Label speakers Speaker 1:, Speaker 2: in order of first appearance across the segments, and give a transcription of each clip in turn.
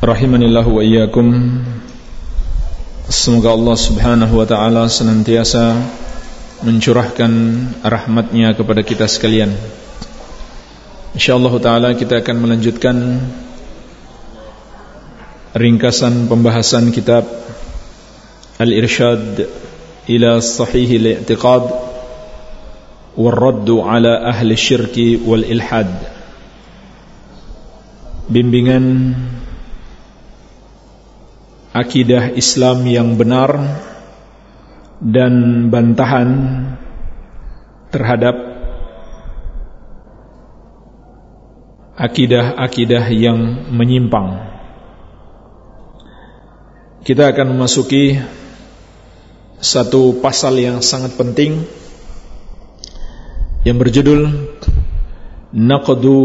Speaker 1: Rahimanillahu wa iyyakum. Semoga Allah subhanahu wa ta'ala senantiasa Mencurahkan rahmatnya kepada kita sekalian. InsyaAllah ta'ala kita akan melanjutkan Ringkasan pembahasan kitab Al-Irshad Ila sahihi li'tiqad Warraddu ala ahli syirki wal-ilhad Bimbingan akidah Islam yang benar dan bantahan terhadap akidah-akidah yang menyimpang. Kita akan memasuki satu pasal yang sangat penting yang berjudul Naqdu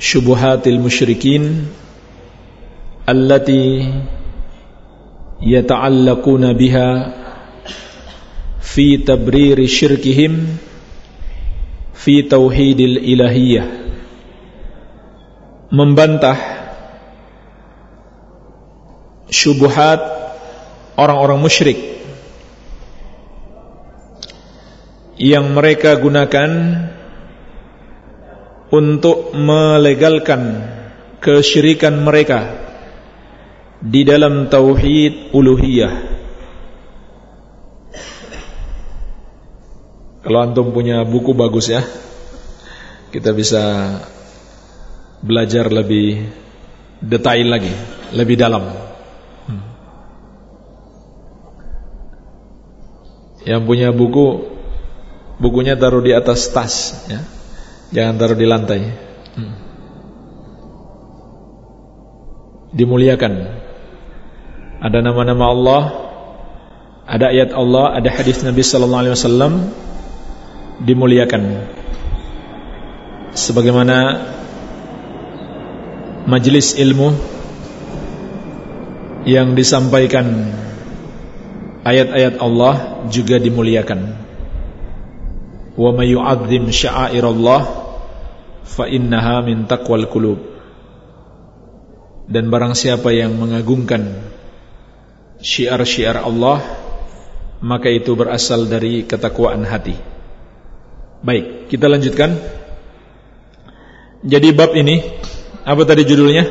Speaker 1: Syubuhatil Musyrikin allati yata'allaquna biha fi tabriri syirkihim fi tauhidil ilahiyah. Membantah syubhat orang-orang musyrik yang mereka gunakan untuk melegalkan kesyirikan mereka di dalam tauhid uluhiyah. Kalau antum punya buku bagus ya, kita bisa belajar lebih detail lagi, lebih dalam. Hmm. Yang punya buku, bukunya taruh di atas tas, ya. jangan taruh di lantai. Hmm. Dimuliakan ada nama-nama Allah, ada ayat Allah, ada hadis Nabi sallallahu alaihi wasallam dimuliakan. Sebagaimana majelis ilmu yang disampaikan ayat-ayat Allah juga dimuliakan. Wa may yu'azzim sya'airallah fa innaha min taqwal qulub. Dan barang siapa yang mengagungkan syiar-syiar Allah maka itu berasal dari ketakwaan hati. Baik, kita lanjutkan. Jadi bab ini apa tadi judulnya?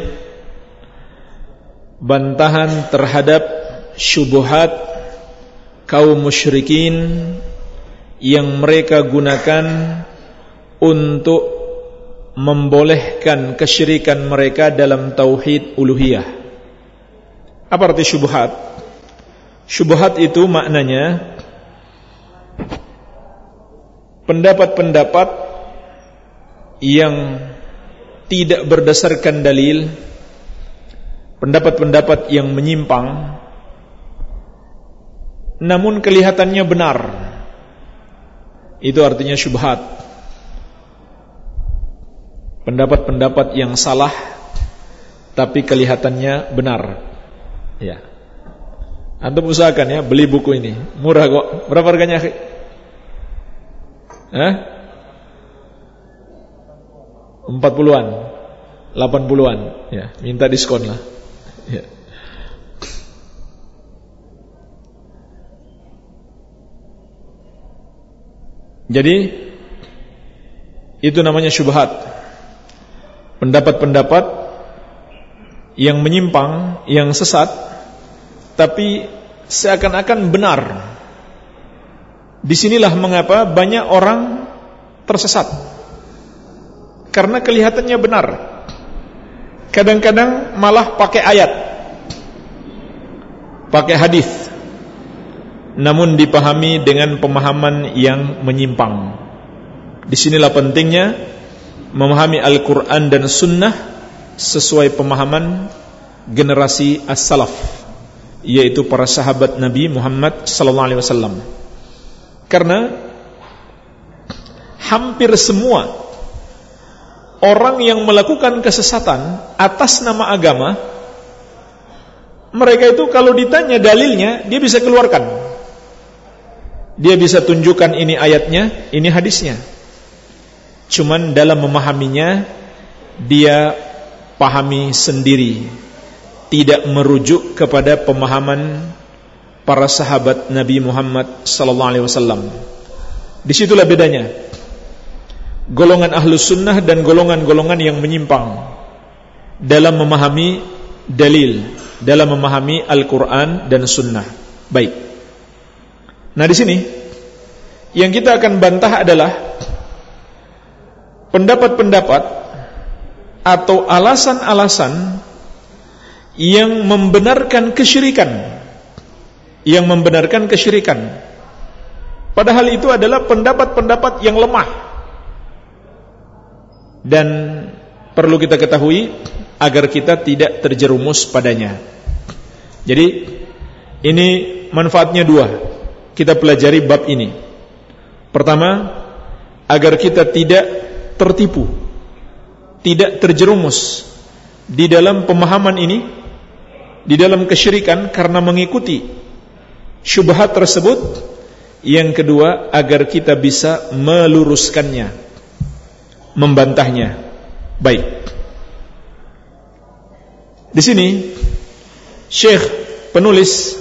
Speaker 1: Bantahan terhadap syubhat kaum musyrikin yang mereka gunakan untuk membolehkan kesyirikan mereka dalam tauhid uluhiyah. Apa arti syubhat? Syubhat itu maknanya pendapat-pendapat yang tidak berdasarkan dalil, pendapat-pendapat yang menyimpang namun kelihatannya benar. Itu artinya syubhat. Pendapat-pendapat yang salah tapi kelihatannya benar. Ya. Antum usahakan ya beli buku ini. Murah kok. Berapa harganya? Hah? 40-an. 80-an. Ya, minta diskon lah. Ya. Jadi itu namanya syubhat. Pendapat-pendapat yang menyimpang, yang sesat tapi seakan-akan benar. Di sinilah mengapa banyak orang tersesat. Karena kelihatannya benar. Kadang-kadang malah pakai ayat. Pakai hadis. Namun dipahami dengan pemahaman yang menyimpang. Di sinilah pentingnya memahami Al-Quran dan Sunnah sesuai pemahaman generasi as-salaf yaitu para sahabat Nabi Muhammad sallallahu alaihi wasallam. Karena hampir semua orang yang melakukan kesesatan atas nama agama mereka itu kalau ditanya dalilnya dia bisa keluarkan. Dia bisa tunjukkan ini ayatnya, ini hadisnya. Cuman dalam memahaminya dia pahami sendiri tidak merujuk kepada pemahaman para sahabat Nabi Muhammad sallallahu alaihi wasallam. Di situlah bedanya. Golongan ahlus sunnah dan golongan-golongan yang menyimpang dalam memahami dalil, dalam memahami Al-Quran dan Sunnah. Baik. Nah di sini yang kita akan bantah adalah pendapat-pendapat atau alasan-alasan yang membenarkan kesyirikan. Yang membenarkan kesyirikan. Padahal itu adalah pendapat-pendapat yang lemah. Dan perlu kita ketahui agar kita tidak terjerumus padanya. Jadi ini manfaatnya dua. Kita pelajari bab ini. Pertama agar kita tidak tertipu tidak terjerumus di dalam pemahaman ini di dalam kesyirikan karena mengikuti syubhat tersebut yang kedua agar kita bisa meluruskannya membantahnya baik di sini Syekh penulis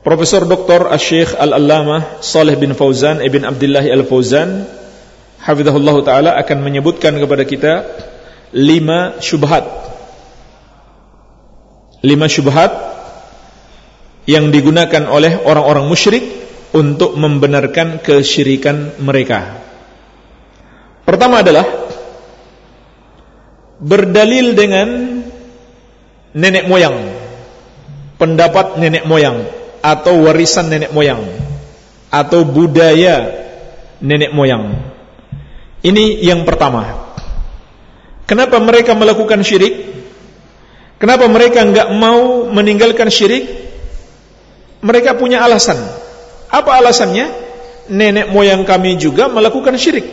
Speaker 1: Profesor Dr. Syekh Al-Allamah Saleh bin Fauzan Ibn Abdullah Al-Fauzan Hafizahullah Ta'ala akan menyebutkan kepada kita lima syubhat lima syubhat yang digunakan oleh orang-orang musyrik untuk membenarkan kesyirikan mereka. Pertama adalah berdalil dengan nenek moyang, pendapat nenek moyang atau warisan nenek moyang atau budaya nenek moyang. Ini yang pertama. Kenapa mereka melakukan syirik? Kenapa mereka enggak mau meninggalkan syirik? Mereka punya alasan. Apa alasannya? Nenek moyang kami juga melakukan syirik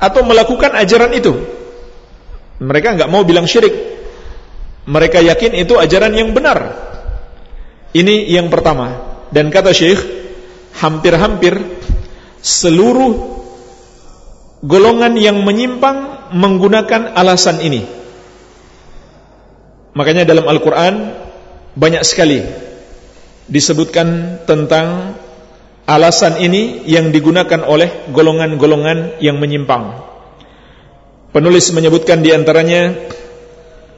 Speaker 1: atau melakukan ajaran itu. Mereka enggak mau bilang syirik. Mereka yakin itu ajaran yang benar. Ini yang pertama. Dan kata Syekh, hampir-hampir seluruh golongan yang menyimpang menggunakan alasan ini. Makanya dalam Al-Quran banyak sekali disebutkan tentang alasan ini yang digunakan oleh golongan-golongan yang menyimpang. Penulis menyebutkan di antaranya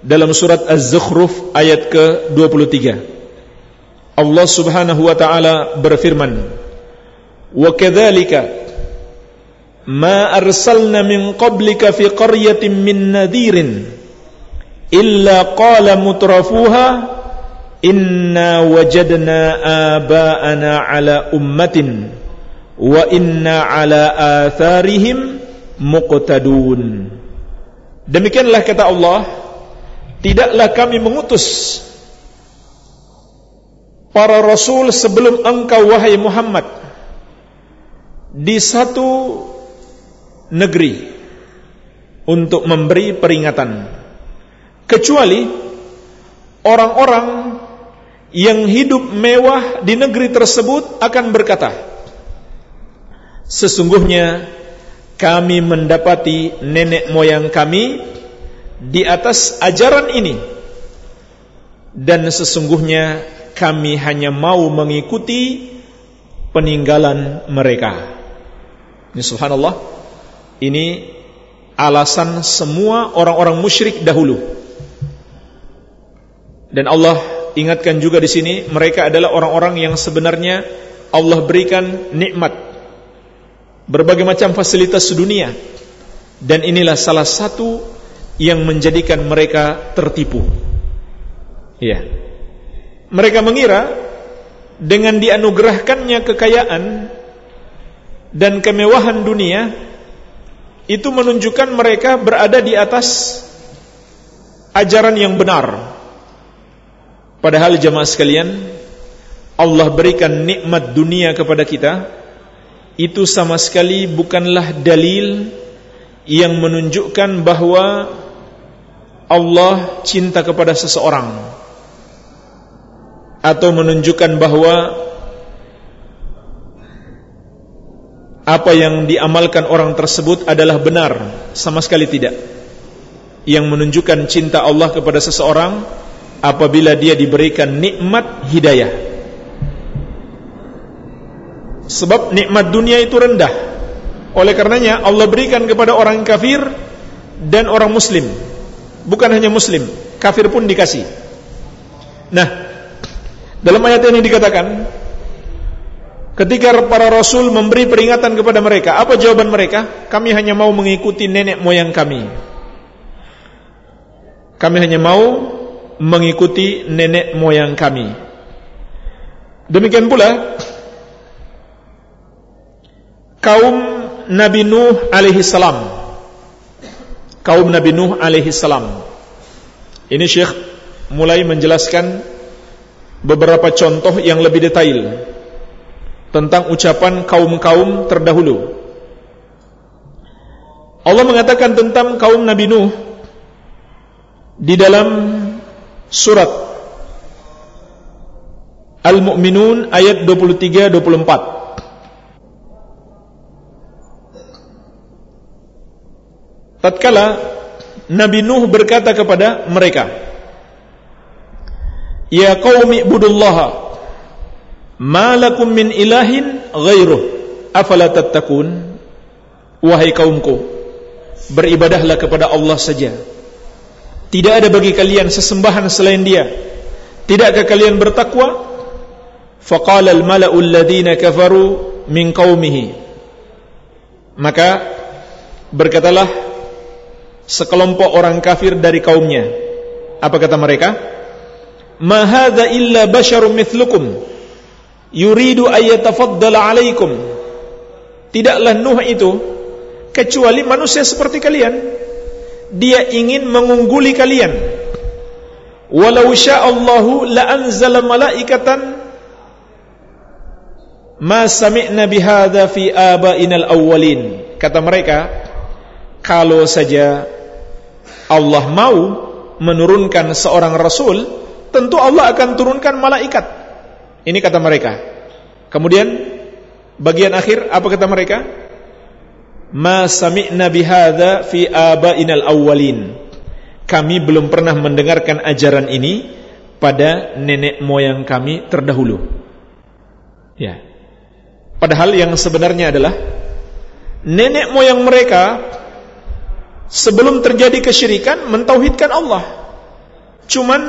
Speaker 1: dalam surat Az-Zukhruf ayat ke-23. Allah Subhanahu wa taala berfirman, "Wa kadzalika ma arsalna min qablika fi qaryatin min nadhirin" illa qala mutrafuha inna wajadna aba'ana ala ummatin wa inna ala atharihim muqtadun. Demikianlah kata Allah tidaklah kami mengutus para rasul sebelum engkau wahai Muhammad di satu negeri untuk memberi peringatan kecuali orang-orang yang hidup mewah di negeri tersebut akan berkata sesungguhnya kami mendapati nenek moyang kami di atas ajaran ini. Dan sesungguhnya kami hanya mau mengikuti peninggalan mereka. Ini subhanallah ini alasan semua orang-orang musyrik dahulu dan Allah ingatkan juga di sini mereka adalah orang-orang yang sebenarnya Allah berikan nikmat berbagai macam fasilitas dunia dan inilah salah satu yang menjadikan mereka tertipu. Ya. Mereka mengira dengan dianugerahkannya kekayaan dan kemewahan dunia itu menunjukkan mereka berada di atas ajaran yang benar. Padahal jemaah sekalian, Allah berikan nikmat dunia kepada kita, itu sama sekali bukanlah dalil yang menunjukkan bahwa Allah cinta kepada seseorang. Atau menunjukkan bahwa apa yang diamalkan orang tersebut adalah benar. Sama sekali tidak. Yang menunjukkan cinta Allah kepada seseorang apabila dia diberikan nikmat hidayah sebab nikmat dunia itu rendah oleh karenanya Allah berikan kepada orang kafir dan orang muslim bukan hanya muslim kafir pun dikasih nah dalam ayat ini dikatakan Ketika para rasul memberi peringatan kepada mereka, apa jawaban mereka? Kami hanya mau mengikuti nenek moyang kami. Kami hanya mau mengikuti nenek moyang kami. Demikian pula kaum Nabi Nuh alaihi salam. Kaum Nabi Nuh alaihi salam. Ini Syekh mulai menjelaskan beberapa contoh yang lebih detail tentang ucapan kaum-kaum terdahulu. Allah mengatakan tentang kaum Nabi Nuh di dalam surat Al-Mu'minun ayat 23 24. Tatkala Nabi Nuh berkata kepada mereka, "Ya qaumi ibudullaha malakum min ilahin ghairuh afala tattaqun wahai kaumku beribadahlah kepada Allah saja tidak ada bagi kalian sesembahan selain dia. Tidakkah kalian bertakwa? Faqala al mala'u alladhina kafaru min qaumihi maka berkatalah sekelompok orang kafir dari kaumnya. Apa kata mereka? Ma hadza illa basyarum mithlukum. Yuridu ayyatafaddala alaikum. Tidaklah Nuh itu kecuali manusia seperti kalian dia ingin mengungguli kalian walau sya'allahu la anzala malaikatan ma sami'na bihadza fi abainal awwalin kata mereka kalau saja Allah mau menurunkan seorang rasul tentu Allah akan turunkan malaikat ini kata mereka. Kemudian bagian akhir apa kata mereka? Ma sami'na bihadza fi abainal awwalin. Kami belum pernah mendengarkan ajaran ini pada nenek moyang kami terdahulu. Ya. Padahal yang sebenarnya adalah nenek moyang mereka sebelum terjadi kesyirikan mentauhidkan Allah. Cuman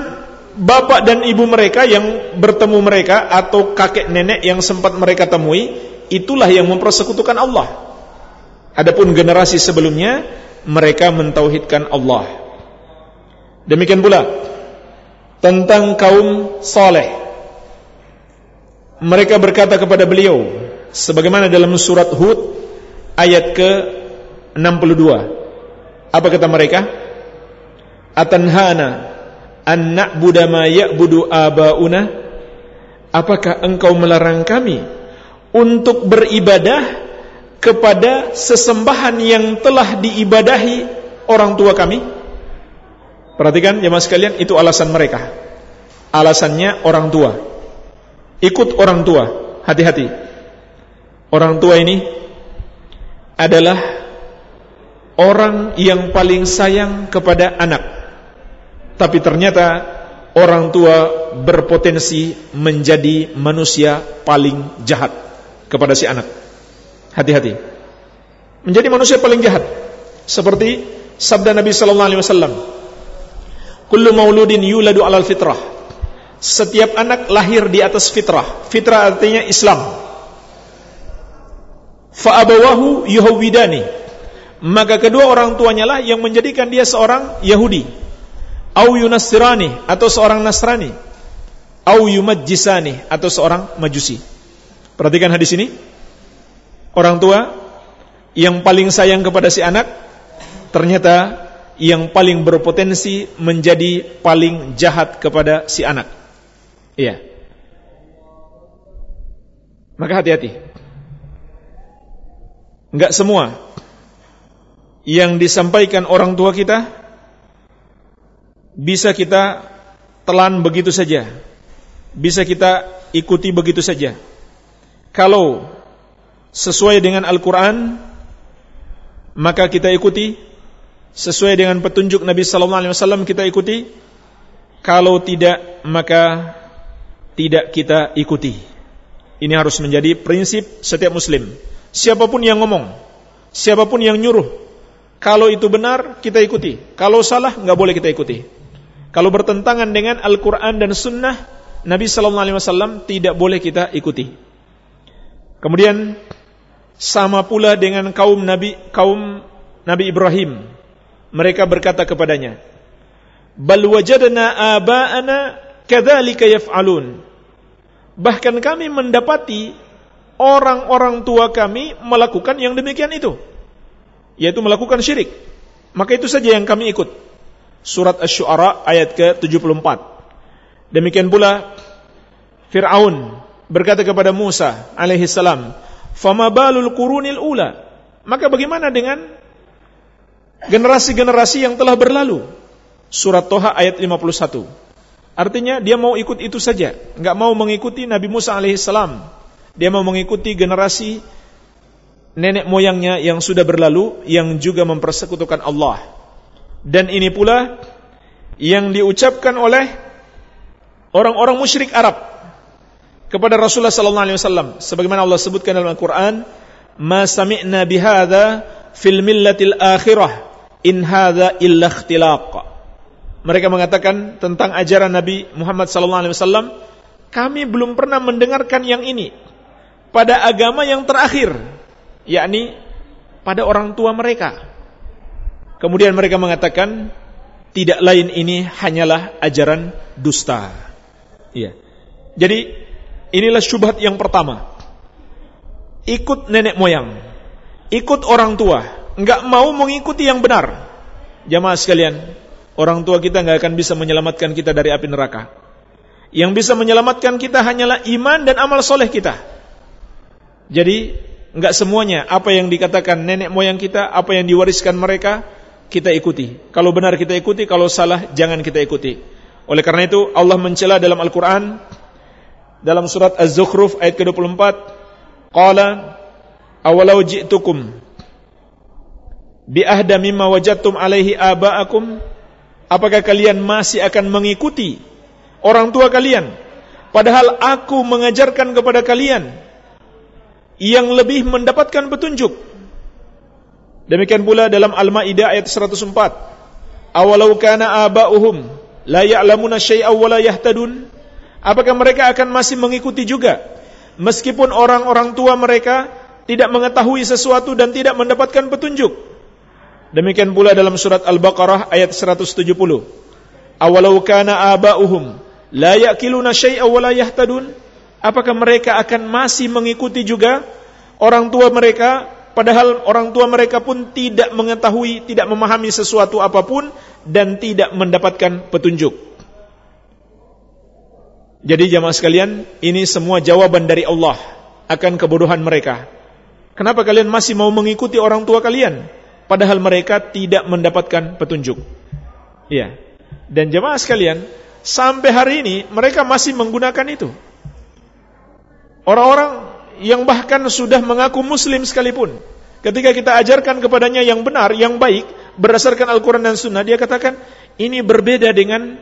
Speaker 1: bapak dan ibu mereka yang bertemu mereka atau kakek nenek yang sempat mereka temui itulah yang mempersekutukan Allah. Adapun generasi sebelumnya mereka mentauhidkan Allah. Demikian pula tentang kaum saleh. Mereka berkata kepada beliau sebagaimana dalam surat Hud ayat ke-62. Apa kata mereka? Atanhana an na'budu ma ya'budu abauna apakah engkau melarang kami untuk beribadah kepada sesembahan yang telah diibadahi orang tua kami. Perhatikan jemaah sekalian itu alasan mereka. Alasannya orang tua. Ikut orang tua. Hati-hati. Orang tua ini adalah orang yang paling sayang kepada anak. Tapi ternyata orang tua berpotensi menjadi manusia paling jahat kepada si anak. Hati-hati. Menjadi manusia paling jahat. Seperti sabda Nabi sallallahu alaihi wasallam. Kullu mauludin yuladu alal fitrah. Setiap anak lahir di atas fitrah. Fitrah artinya Islam. Fa abawahu yuhawidani. Maka kedua orang tuanya lah yang menjadikan dia seorang Yahudi au yunassirani atau seorang Nasrani au yumajjisani atau seorang Majusi. Perhatikan hadis ini. Orang tua yang paling sayang kepada si anak ternyata yang paling berpotensi menjadi paling jahat kepada si anak. Iya. Maka hati-hati. Enggak semua yang disampaikan orang tua kita bisa kita telan begitu saja. Bisa kita ikuti begitu saja. Kalau sesuai dengan Al-Quran, maka kita ikuti. Sesuai dengan petunjuk Nabi sallallahu alaihi wasallam kita ikuti. Kalau tidak maka tidak kita ikuti. Ini harus menjadi prinsip setiap muslim. Siapa pun yang ngomong siapa pun yang nyuruh kalau itu benar kita ikuti. Kalau salah nggak boleh kita ikuti. Kalau bertentangan dengan Al-Quran dan Sunnah Nabi Sallallahu Alaihi Wasallam tidak boleh kita ikuti. Kemudian sama pula dengan kaum Nabi kaum Nabi Ibrahim mereka berkata kepadanya, "Bal wajadna aba'ana kadzalika yaf'alun." Bahkan kami mendapati orang-orang tua kami melakukan yang demikian itu, yaitu melakukan syirik. Maka itu saja yang kami ikut. Surat Asy-Syu'ara ayat ke-74. Demikian pula Fir'aun berkata kepada Musa alaihi salam, "Fama balul qurunil ula?" Maka bagaimana dengan generasi-generasi yang telah berlalu. Surat Toha ayat 51. Artinya dia mau ikut itu saja, nggak mau mengikuti Nabi Musa alaihissalam. Dia mau mengikuti generasi nenek moyangnya yang sudah berlalu yang juga mempersekutukan Allah. Dan ini pula yang diucapkan oleh orang-orang musyrik Arab kepada Rasulullah sallallahu alaihi wasallam sebagaimana Allah sebutkan dalam Al-Qur'an, "Ma sami'na bihadza fil millatil akhirah in hadza illa ikhtilaq. Mereka mengatakan tentang ajaran Nabi Muhammad sallallahu alaihi wasallam, kami belum pernah mendengarkan yang ini pada agama yang terakhir, yakni pada orang tua mereka. Kemudian mereka mengatakan tidak lain ini hanyalah ajaran dusta. Iya. Jadi inilah syubhat yang pertama. Ikut nenek moyang, ikut orang tua, nggak mau mengikuti yang benar. Jamaah sekalian, orang tua kita nggak akan bisa menyelamatkan kita dari api neraka. Yang bisa menyelamatkan kita hanyalah iman dan amal soleh kita. Jadi nggak semuanya apa yang dikatakan nenek moyang kita, apa yang diwariskan mereka kita ikuti. Kalau benar kita ikuti, kalau salah jangan kita ikuti. Oleh karena itu Allah mencela dalam Al-Qur'an dalam surat Az-Zukhruf ayat ke-24, qala awalau ji'tukum bi ahda mimma wajadtum alaihi aba'akum apakah kalian masih akan mengikuti orang tua kalian? Padahal aku mengajarkan kepada kalian yang lebih mendapatkan petunjuk. Demikian pula dalam Al-Maidah ayat 104 awalau kana aba'uhum la ya'lamuna syai'aw wa la yahtadun apakah mereka akan masih mengikuti juga meskipun orang-orang tua mereka tidak mengetahui sesuatu dan tidak mendapatkan petunjuk Demikian pula dalam surat Al-Baqarah ayat 170. Awalau kana aba'uhum la ya'kiluna syai'a wa la yahtadun? Apakah mereka akan masih mengikuti juga orang tua mereka padahal orang tua mereka pun tidak mengetahui, tidak memahami sesuatu apa pun dan tidak mendapatkan petunjuk. Jadi jamaah sekalian, ini semua jawaban dari Allah akan kebodohan mereka. Kenapa kalian masih mau mengikuti orang tua kalian? padahal mereka tidak mendapatkan petunjuk. Iya. Dan jemaah sekalian, sampai hari ini mereka masih menggunakan itu. Orang-orang yang bahkan sudah mengaku muslim sekalipun, ketika kita ajarkan kepadanya yang benar, yang baik, berdasarkan Al-Quran dan Sunnah, dia katakan, ini berbeda dengan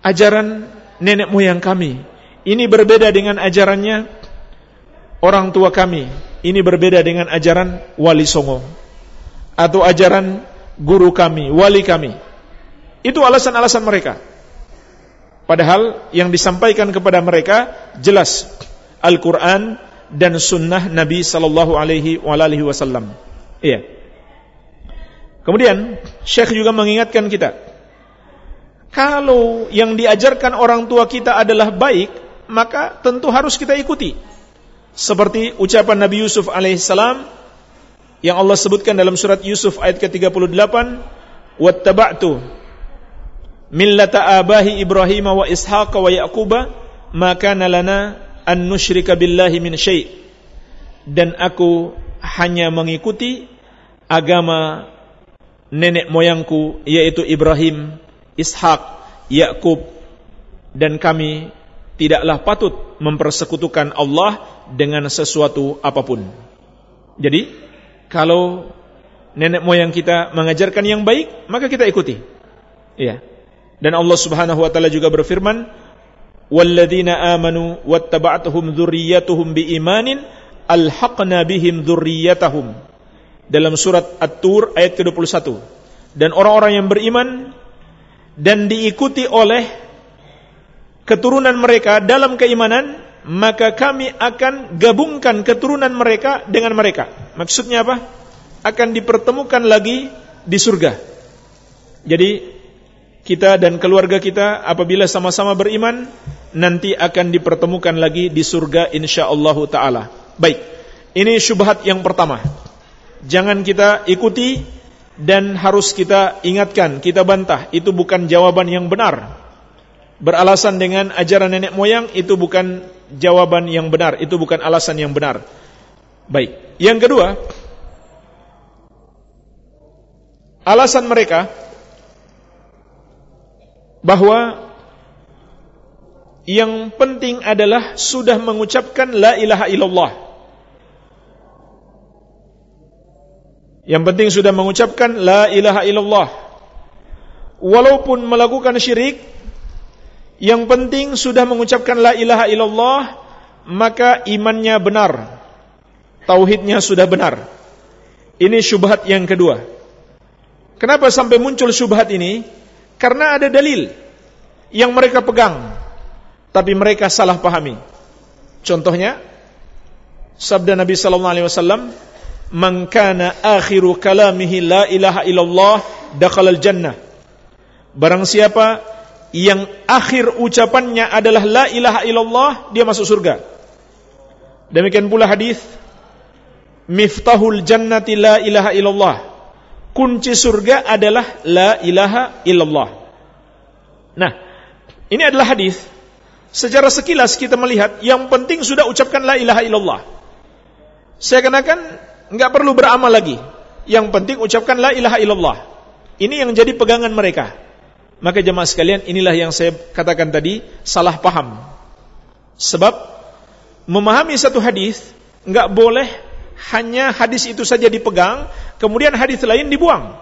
Speaker 1: ajaran nenek moyang kami. Ini berbeda dengan ajarannya orang tua kami. Ini berbeda dengan ajaran wali songo atau ajaran guru kami, wali kami. Itu alasan-alasan mereka. Padahal yang disampaikan kepada mereka jelas Al-Quran dan Sunnah Nabi Sallallahu Alaihi Wasallam. Iya. Kemudian Syekh juga mengingatkan kita, kalau yang diajarkan orang tua kita adalah baik, maka tentu harus kita ikuti. Seperti ucapan Nabi Yusuf alaihissalam yang Allah sebutkan dalam surat Yusuf ayat ke-38 wattaba'tu millata abahi Ibrahim wa Ishaq wa Yaquba maka lana an nusyrika billahi min syai' dan aku hanya mengikuti agama nenek moyangku yaitu Ibrahim, Ishak, Yakub dan kami tidaklah patut mempersekutukan Allah dengan sesuatu apa pun. Jadi, kalau nenek moyang kita mengajarkan yang baik, maka kita ikuti. Ya. Dan Allah Subhanahu wa taala juga berfirman, "Walladzina amanu wattaba'atuhum dzurriyyatuhum biimanin alhaqna bihim dzurriyyatahum." Dalam surat At-Tur ayat ke-21. Dan orang-orang yang beriman dan diikuti oleh keturunan mereka dalam keimanan, maka kami akan gabungkan keturunan mereka dengan mereka. Maksudnya apa? Akan dipertemukan lagi di surga. Jadi kita dan keluarga kita apabila sama-sama beriman nanti akan dipertemukan lagi di surga insyaallah taala. Baik. Ini syubhat yang pertama. Jangan kita ikuti dan harus kita ingatkan, kita bantah, itu bukan jawaban yang benar beralasan dengan ajaran nenek moyang itu bukan jawaban yang benar, itu bukan alasan yang benar. Baik. Yang kedua, alasan mereka bahwa yang penting adalah sudah mengucapkan la ilaha illallah. Yang penting sudah mengucapkan la ilaha illallah. Walaupun melakukan syirik yang penting sudah mengucapkan la ilaha illallah maka imannya benar. Tauhidnya sudah benar. Ini syubhat yang kedua. Kenapa sampai muncul syubhat ini? Karena ada dalil yang mereka pegang tapi mereka salah pahami. Contohnya sabda Nabi sallallahu alaihi wasallam, "Man kana akhiru kalamihi la ilaha illallah dakhala al-jannah." Barang siapa yang akhir ucapannya adalah la ilaha illallah, dia masuk surga. Demikian pula hadis Miftahul jannati la ilaha illallah. Kunci surga adalah la ilaha illallah. Nah, ini adalah hadis. Secara sekilas kita melihat yang penting sudah ucapkan la ilaha illallah. Saya kenakan nggak perlu beramal lagi. Yang penting ucapkan la ilaha illallah. Ini yang jadi pegangan mereka. Maka jemaah sekalian inilah yang saya katakan tadi salah paham. Sebab memahami satu hadis nggak boleh hanya hadis itu saja dipegang, kemudian hadis lain dibuang.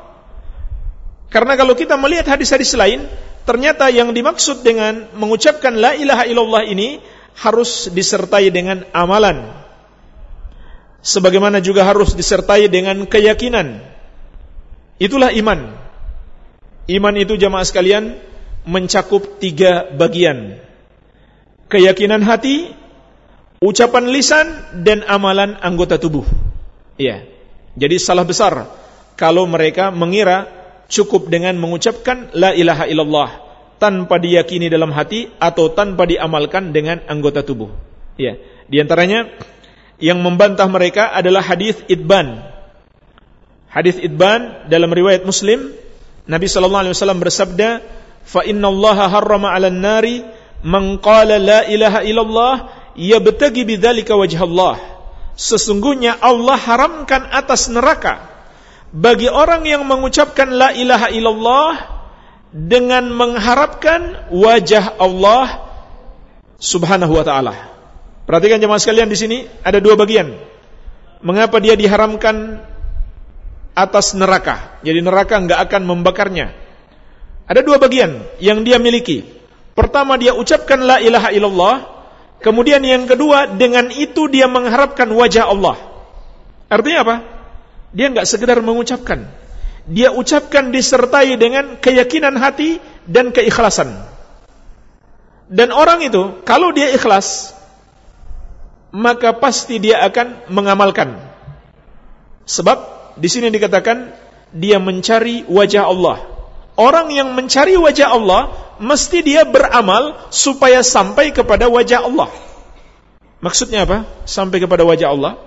Speaker 1: Karena kalau kita melihat hadis-hadis lain, ternyata yang dimaksud dengan mengucapkan la ilaha illallah ini harus disertai dengan amalan. Sebagaimana juga harus disertai dengan keyakinan. Itulah iman. Iman itu jamaah sekalian mencakup tiga bagian. Keyakinan hati, ucapan lisan, dan amalan anggota tubuh. Iya. Jadi salah besar kalau mereka mengira cukup dengan mengucapkan la ilaha illallah tanpa diyakini dalam hati atau tanpa diamalkan dengan anggota tubuh. Iya. Di antaranya yang membantah mereka adalah hadis Idban. Hadis Idban dalam riwayat Muslim Nabi sallallahu alaihi wasallam bersabda, "Fa inna Allah harrama 'alan nari man qala la ilaha illallah yabtagi bidzalika wajh Allah." Sesungguhnya Allah haramkan atas neraka bagi orang yang mengucapkan la ilaha illallah dengan mengharapkan wajah Allah Subhanahu wa taala. Perhatikan jemaah sekalian di sini ada dua bagian. Mengapa dia diharamkan atas neraka. Jadi neraka nggak akan membakarnya. Ada dua bagian yang dia miliki. Pertama dia ucapkan la ilaha illallah. Kemudian yang kedua dengan itu dia mengharapkan wajah Allah. Artinya apa? Dia nggak sekedar mengucapkan. Dia ucapkan disertai dengan keyakinan hati dan keikhlasan. Dan orang itu kalau dia ikhlas maka pasti dia akan mengamalkan. Sebab di sini dikatakan dia mencari wajah Allah. Orang yang mencari wajah Allah mesti dia beramal supaya sampai kepada wajah Allah. Maksudnya apa? Sampai kepada wajah Allah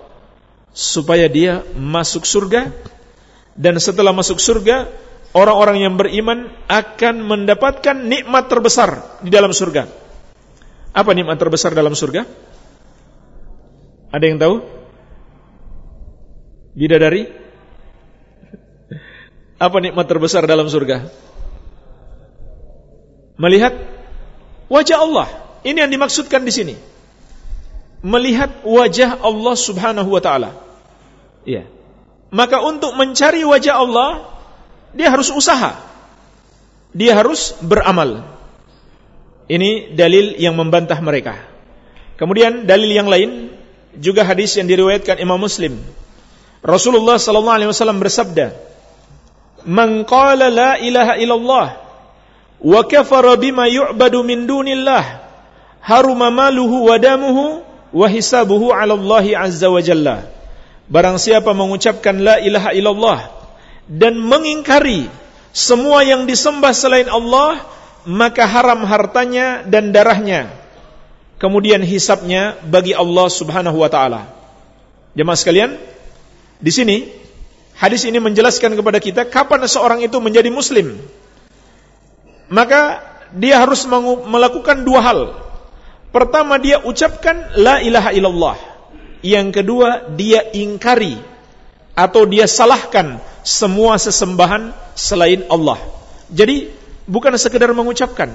Speaker 1: supaya dia masuk surga dan setelah masuk surga orang-orang yang beriman akan mendapatkan nikmat terbesar di dalam surga. Apa nikmat terbesar dalam surga? Ada yang tahu? Bidadari? Apa nikmat terbesar dalam surga? Melihat wajah Allah. Ini yang dimaksudkan di sini. Melihat wajah Allah Subhanahu wa taala. Iya. Maka untuk mencari wajah Allah, dia harus usaha. Dia harus beramal. Ini dalil yang membantah mereka. Kemudian dalil yang lain juga hadis yang diriwayatkan Imam Muslim. Rasulullah sallallahu alaihi wasallam bersabda, "Man qala la ilaha illallah wa kafara bima yu'badu min dunillah, haruma maluhu wa damuhu wa hisabuhu 'ala Allah azza wa jalla." Barang siapa mengucapkan la ilaha illallah dan mengingkari semua yang disembah selain Allah, maka haram hartanya dan darahnya. Kemudian hisapnya bagi Allah Subhanahu wa taala. Jemaah sekalian, di sini hadis ini menjelaskan kepada kita kapan seorang itu menjadi muslim. Maka dia harus melakukan dua hal. Pertama dia ucapkan la ilaha illallah. Yang kedua dia ingkari atau dia salahkan semua sesembahan selain Allah. Jadi bukan sekedar mengucapkan,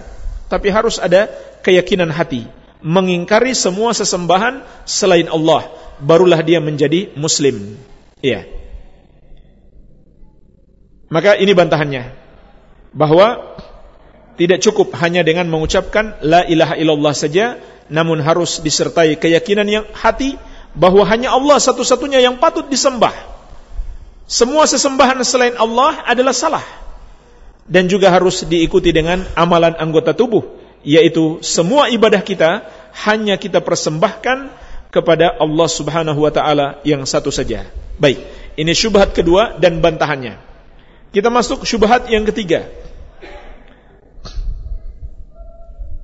Speaker 1: tapi harus ada keyakinan hati, mengingkari semua sesembahan selain Allah, barulah dia menjadi muslim. Iya. Maka ini bantahannya. Bahwa tidak cukup hanya dengan mengucapkan la ilaha illallah saja, namun harus disertai keyakinan yang hati bahwa hanya Allah satu-satunya yang patut disembah. Semua sesembahan selain Allah adalah salah. Dan juga harus diikuti dengan amalan anggota tubuh yaitu semua ibadah kita hanya kita persembahkan kepada Allah Subhanahu wa taala yang satu saja. Baik, ini syubhat kedua dan bantahannya. Kita masuk syubhat yang ketiga.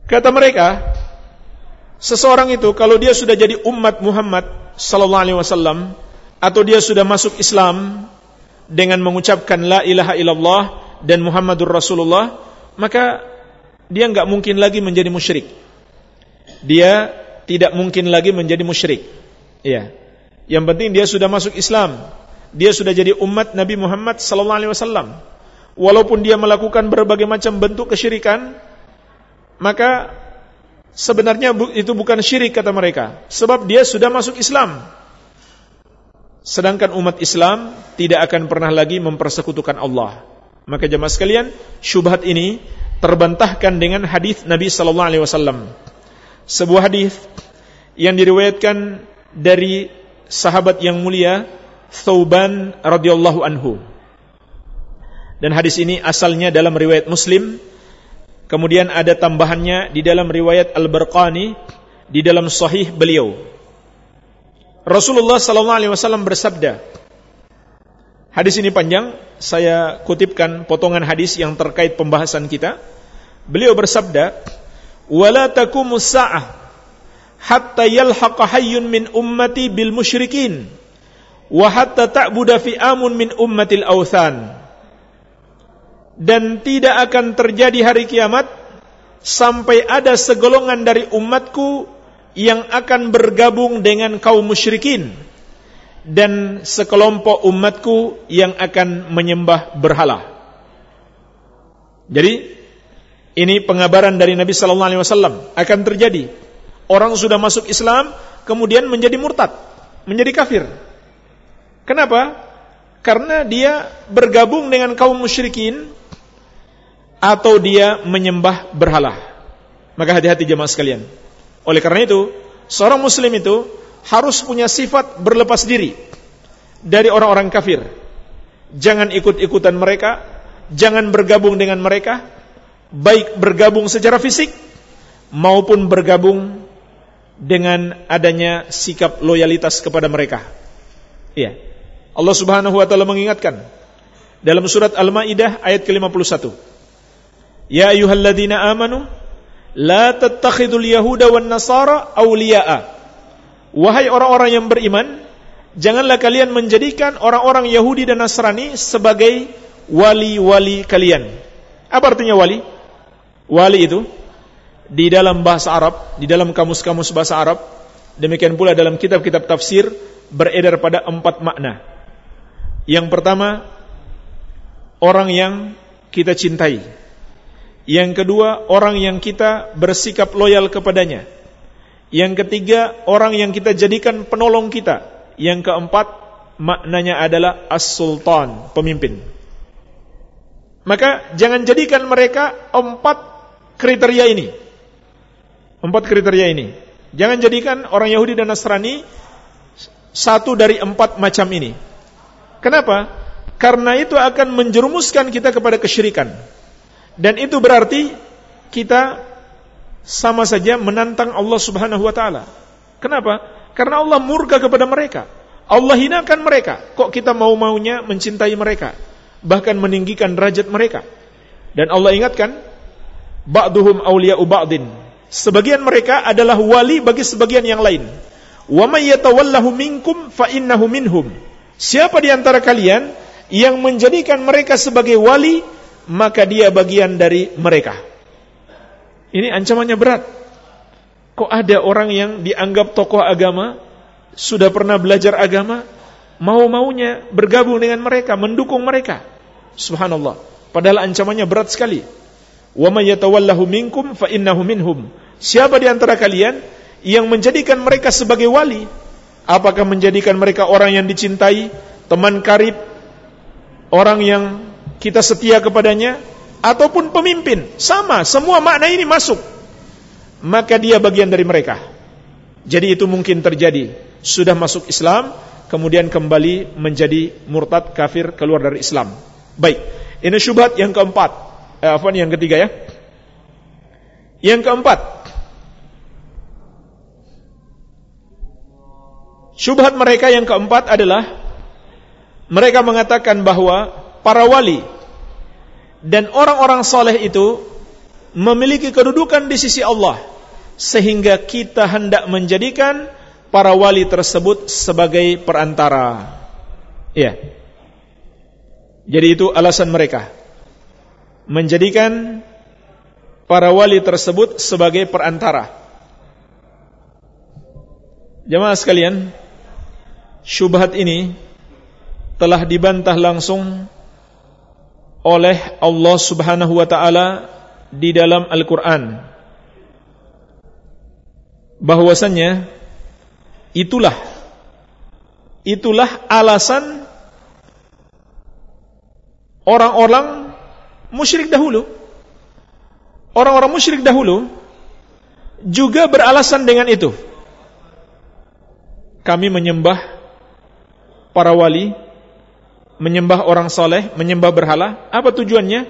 Speaker 1: Kata mereka, seseorang itu kalau dia sudah jadi umat Muhammad sallallahu alaihi wasallam atau dia sudah masuk Islam dengan mengucapkan la ilaha illallah dan Muhammadur Rasulullah, maka dia nggak mungkin lagi menjadi musyrik. Dia tidak mungkin lagi menjadi musyrik. Ya. Yang penting dia sudah masuk Islam. Dia sudah jadi umat Nabi Muhammad sallallahu alaihi wasallam. Walaupun dia melakukan berbagai macam bentuk kesyirikan, maka sebenarnya itu bukan syirik kata mereka, sebab dia sudah masuk Islam. Sedangkan umat Islam tidak akan pernah lagi mempersekutukan Allah. Maka jemaah sekalian, syubhat ini terbantahkan dengan hadis Nabi sallallahu alaihi wasallam. Sebuah hadis yang diriwayatkan dari sahabat yang mulia Thauban radhiyallahu anhu. Dan hadis ini asalnya dalam riwayat Muslim, kemudian ada tambahannya di dalam riwayat Al-Barqani di dalam sahih beliau. Rasulullah sallallahu alaihi wasallam bersabda. Hadis ini panjang, saya kutipkan potongan hadis yang terkait pembahasan kita. Beliau bersabda, "Wala taqumus sa'ah hatta yalhaqa hayyun min ummati bil musyrikin wa hatta ta'buda fi amun min ummatil authan." Dan tidak akan terjadi hari kiamat sampai ada segolongan dari umatku yang akan bergabung dengan kaum musyrikin dan sekelompok umatku yang akan menyembah berhala. Jadi ini pengabaran dari Nabi sallallahu alaihi wasallam akan terjadi. Orang sudah masuk Islam kemudian menjadi murtad, menjadi kafir. Kenapa? Karena dia bergabung dengan kaum musyrikin atau dia menyembah berhala. Maka hati-hati jemaah sekalian. Oleh karena itu, seorang muslim itu harus punya sifat berlepas diri dari orang-orang kafir. Jangan ikut-ikutan mereka, jangan bergabung dengan mereka, baik bergabung secara fisik maupun bergabung dengan adanya sikap loyalitas kepada mereka. Iya. Allah Subhanahu wa taala mengingatkan dalam surat Al-Maidah ayat ke-51. Ya ayyuhalladzina amanu La tattakhidul yahuda wan nasara awliya'a. Wahai orang-orang yang beriman, janganlah kalian menjadikan orang-orang Yahudi dan Nasrani sebagai wali-wali kalian. Apa artinya wali? Wali itu di dalam bahasa Arab, di dalam kamus-kamus bahasa Arab, demikian pula dalam kitab-kitab tafsir beredar pada empat makna. Yang pertama, orang yang kita cintai. Yang kedua, orang yang kita bersikap loyal kepadanya. Yang ketiga, orang yang kita jadikan penolong kita. Yang keempat, maknanya adalah as-sultan, pemimpin. Maka jangan jadikan mereka empat kriteria ini. Empat kriteria ini. Jangan jadikan orang Yahudi dan Nasrani satu dari empat macam ini. Kenapa? Karena itu akan menjerumuskan kita kepada kesyirikan. Dan itu berarti kita sama saja menantang Allah Subhanahu wa taala. Kenapa? Karena Allah murka kepada mereka. Allah hinakan mereka. Kok kita mau-maunya mencintai mereka? Bahkan meninggikan derajat mereka. Dan Allah ingatkan, ba'duhum awliya'u ba'din. Sebagian mereka adalah wali bagi sebagian yang lain. Wa may yatawallahu minkum fa innahu minhum. Siapa di antara kalian yang menjadikan mereka sebagai wali maka dia bagian dari mereka. Ini ancamannya berat. Kok ada orang yang dianggap tokoh agama, sudah pernah belajar agama, mau-maunya bergabung dengan mereka, mendukung mereka. Subhanallah. Padahal ancamannya berat sekali. Wa may yatawallahu minkum fa. Siapa di antara kalian yang menjadikan mereka sebagai wali? Apakah menjadikan mereka orang yang dicintai, teman karib, orang yang kita setia kepadanya ataupun pemimpin. Sama semua makna ini masuk. Maka dia bagian dari mereka. Jadi itu mungkin terjadi. Sudah masuk Islam kemudian kembali menjadi murtad kafir keluar dari Islam. Baik ini syubhat yang keempat. Eh, apa yang ketiga ya? Yang keempat. Syubhat mereka yang keempat adalah mereka mengatakan bahwa para wali dan orang-orang soleh itu memiliki kedudukan di sisi Allah sehingga kita hendak menjadikan para wali tersebut sebagai perantara. Ya. Jadi itu alasan mereka menjadikan para wali tersebut sebagai perantara. Jemaah sekalian, syubhat ini telah dibantah langsung oleh Allah Subhanahu wa taala di dalam Al-Qur'an. Bahwasannya itulah itulah alasan orang-orang musyrik dahulu. Orang-orang musyrik dahulu juga beralasan dengan itu. Kami menyembah para wali menyembah orang soleh, menyembah berhala, apa tujuannya?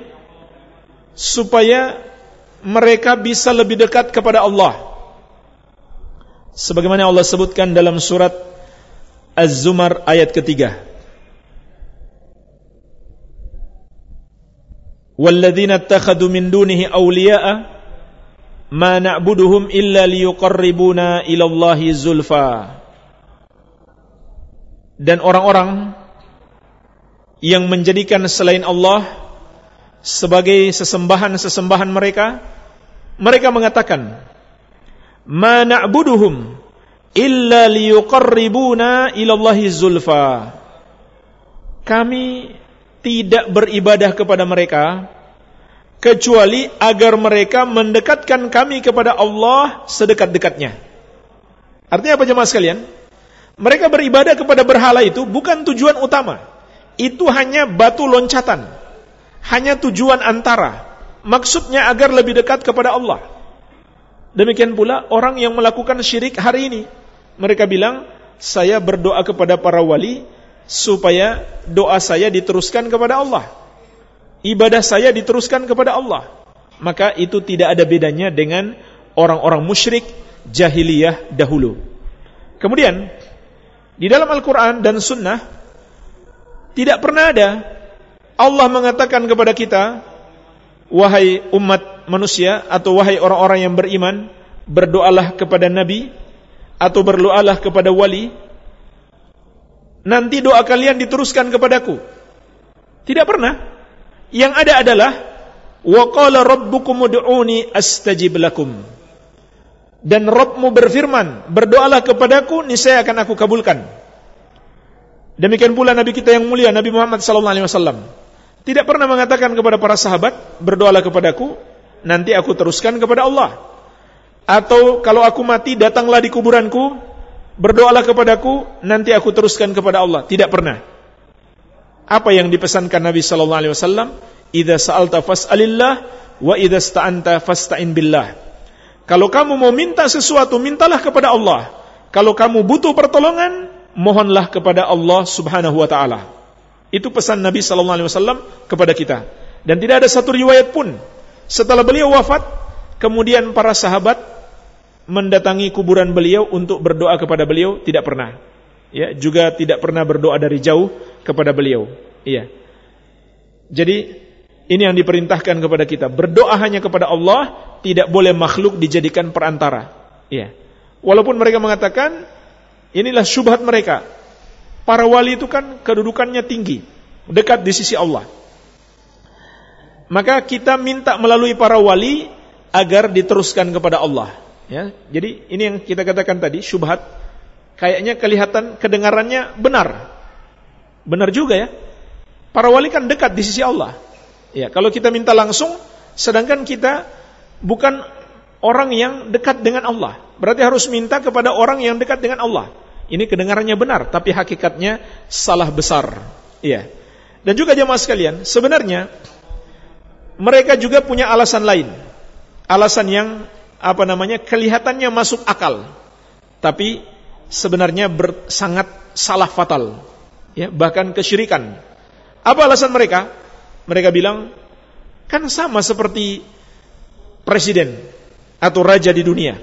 Speaker 1: Supaya mereka bisa lebih dekat kepada Allah. Sebagaimana Allah sebutkan dalam surat Az-Zumar ayat ketiga. Walladzina attakhadhu min dunihi awliya'a ma na'buduhum illa liyuqarribuna ila Allahi zulfa. Dan orang-orang yang menjadikan selain Allah sebagai sesembahan-sesembahan mereka mereka mengatakan ma na'buduhum illa liyuqarribuna ilallahi zulfa. Kami tidak beribadah kepada mereka kecuali agar mereka mendekatkan kami kepada Allah sedekat-dekatnya. Artinya apa jemaah sekalian? Mereka beribadah kepada berhala itu bukan tujuan utama itu hanya batu loncatan. Hanya tujuan antara. Maksudnya agar lebih dekat kepada Allah. Demikian pula orang yang melakukan syirik hari ini. Mereka bilang, saya berdoa kepada para wali supaya doa saya diteruskan kepada Allah. Ibadah saya diteruskan kepada Allah. Maka itu tidak ada bedanya dengan orang-orang musyrik jahiliyah dahulu. Kemudian, di dalam Al-Quran dan Sunnah, tidak pernah ada Allah mengatakan kepada kita, wahai umat manusia atau wahai orang-orang yang beriman, berdoalah kepada nabi atau berdoalah kepada wali. Nanti doa kalian diteruskan kepadaku. Tidak pernah. Yang ada adalah wa qala rabbukum ud'uni astajib lakum. Dan Rabbmu berfirman, berdoalah kepadaku, niscaya akan aku kabulkan. Demikian pula Nabi kita yang mulia Nabi Muhammad sallallahu alaihi wasallam tidak pernah mengatakan kepada para sahabat, berdoalah kepadaku, nanti aku teruskan kepada Allah. Atau kalau aku mati, datanglah di kuburanku, berdoalah kepadaku, nanti aku teruskan kepada Allah. Tidak pernah. Apa yang dipesankan Nabi sallallahu alaihi wasallam? "Idza sa'alta fas'alillah wa idza sta'anta fasta'in billah." Kalau kamu mau minta sesuatu, mintalah kepada Allah. Kalau kamu butuh pertolongan, mohonlah kepada Allah Subhanahu wa taala. Itu pesan Nabi sallallahu alaihi wasallam kepada kita. Dan tidak ada satu riwayat pun setelah beliau wafat, kemudian para sahabat mendatangi kuburan beliau untuk berdoa kepada beliau tidak pernah. Ya, juga tidak pernah berdoa dari jauh kepada beliau. Iya. Jadi ini yang diperintahkan kepada kita. Berdoa hanya kepada Allah, tidak boleh makhluk dijadikan perantara. Iya. Walaupun mereka mengatakan inilah syubhat mereka. Para wali itu kan kedudukannya tinggi, dekat di sisi Allah. Maka kita minta melalui para wali agar diteruskan kepada Allah. Ya, jadi ini yang kita katakan tadi syubhat kayaknya kelihatan kedengarannya benar. Benar juga ya. Para wali kan dekat di sisi Allah. Ya, kalau kita minta langsung sedangkan kita bukan orang yang dekat dengan Allah. Berarti harus minta kepada orang yang dekat dengan Allah. Ini kedengarannya benar, tapi hakikatnya salah besar. Iya. Dan juga jemaah sekalian, sebenarnya mereka juga punya alasan lain. Alasan yang apa namanya? kelihatannya masuk akal. Tapi sebenarnya sangat salah fatal. Ya, bahkan kesyirikan. Apa alasan mereka? Mereka bilang kan sama seperti presiden atau raja di dunia.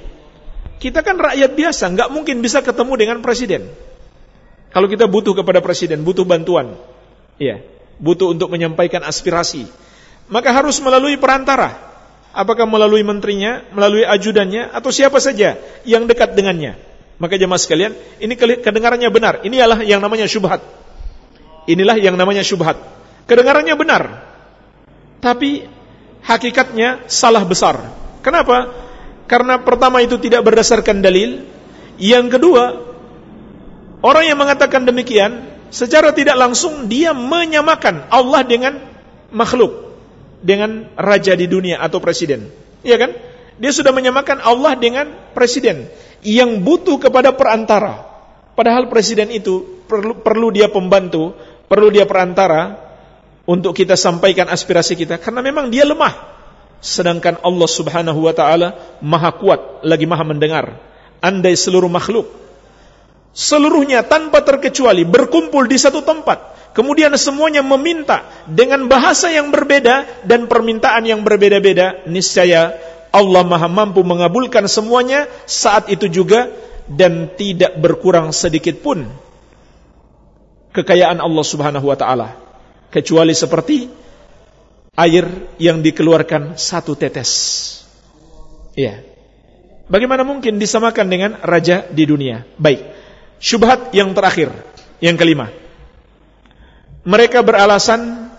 Speaker 1: Kita kan rakyat biasa, nggak mungkin bisa ketemu dengan presiden. Kalau kita butuh kepada presiden, butuh bantuan, ya, butuh untuk menyampaikan aspirasi, maka harus melalui perantara. Apakah melalui menterinya, melalui ajudannya, atau siapa saja yang dekat dengannya. Maka jemaah sekalian, ini kedengarannya benar. Inilah yang namanya syubhat. Inilah yang namanya syubhat. Kedengarannya benar. Tapi hakikatnya salah besar. Kenapa? Karena pertama itu tidak berdasarkan dalil. Yang kedua, orang yang mengatakan demikian, secara tidak langsung dia menyamakan Allah dengan makhluk dengan raja di dunia atau presiden. Iya kan? Dia sudah menyamakan Allah dengan presiden yang butuh kepada perantara. Padahal presiden itu perlu, perlu dia pembantu, perlu dia perantara untuk kita sampaikan aspirasi kita karena memang dia lemah. Sedangkan Allah Subhanahu wa taala Maha kuat lagi Maha mendengar. Andai seluruh makhluk seluruhnya tanpa terkecuali berkumpul di satu tempat kemudian semuanya meminta dengan bahasa yang berbeda dan permintaan yang berbeda-beda, niscaya Allah Maha mampu mengabulkan semuanya saat itu juga dan tidak berkurang sedikit pun kekayaan Allah Subhanahu wa taala kecuali seperti air yang dikeluarkan satu tetes. Iya. Bagaimana mungkin disamakan dengan raja di dunia? Baik. Syubhat yang terakhir, yang kelima mereka beralasan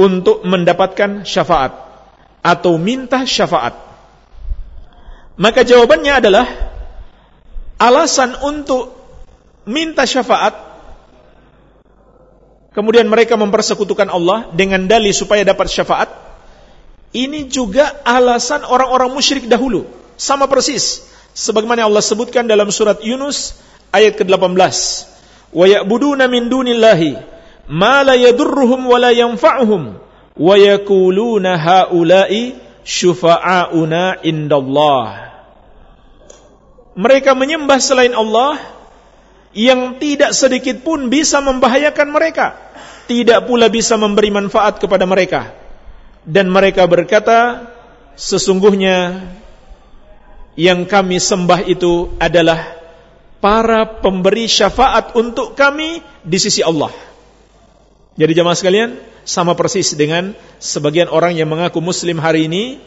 Speaker 1: untuk mendapatkan syafaat atau minta syafaat. Maka jawabannya adalah alasan untuk minta syafaat kemudian mereka mempersekutukan Allah dengan dalih supaya dapat syafaat. Ini juga alasan orang-orang musyrik dahulu. Sama persis. Sebagaimana Allah sebutkan dalam surat Yunus ayat ke-18 wa ya'buduna min dunillahi ma la yadurruhum wa la yanfa'uhum wa yakuluna haula'i syufa'auna indallah. Mereka menyembah selain Allah yang tidak sedikit pun bisa membahayakan mereka. Tidak pula bisa memberi manfaat kepada mereka. Dan mereka berkata sesungguhnya yang kami sembah itu adalah para pemberi syafaat untuk kami di sisi Allah. Jadi jamaah sekalian, sama persis dengan sebagian orang yang mengaku muslim hari ini,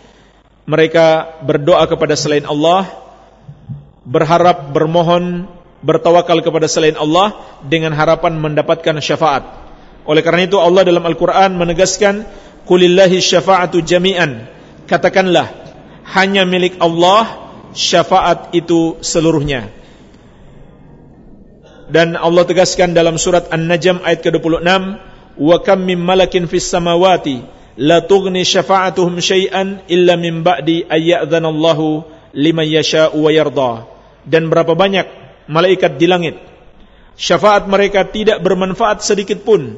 Speaker 1: mereka berdoa kepada selain Allah, berharap, bermohon, bertawakal kepada selain Allah dengan harapan mendapatkan syafaat. Oleh karena itu Allah dalam Al-Quran menegaskan, Qulillahi syafa'atu jami'an. Katakanlah, hanya milik Allah syafaat itu seluruhnya. Dan Allah tegaskan dalam surat An-Najm ayat ke-26, "Wa kam min malakin fis samawati la tughni syafa'atuhum syai'an illa min ba'di ayyadzana Allahu liman yasha'u wa yarda." Dan berapa banyak malaikat di langit syafaat mereka tidak bermanfaat sedikit pun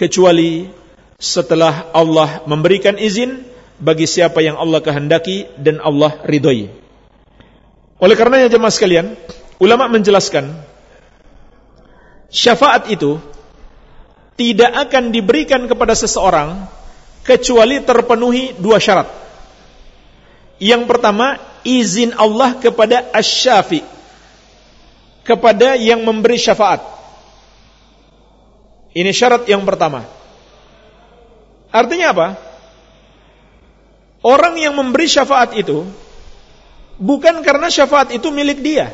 Speaker 1: kecuali setelah Allah memberikan izin bagi siapa yang Allah kehendaki dan Allah ridhoi. Oleh karenanya jemaah sekalian, ulama menjelaskan syafaat itu tidak akan diberikan kepada seseorang kecuali terpenuhi dua syarat. Yang pertama, izin Allah kepada asy-syafi, kepada yang memberi syafaat. Ini syarat yang pertama. Artinya apa? Orang yang memberi syafaat itu bukan karena syafaat itu milik dia.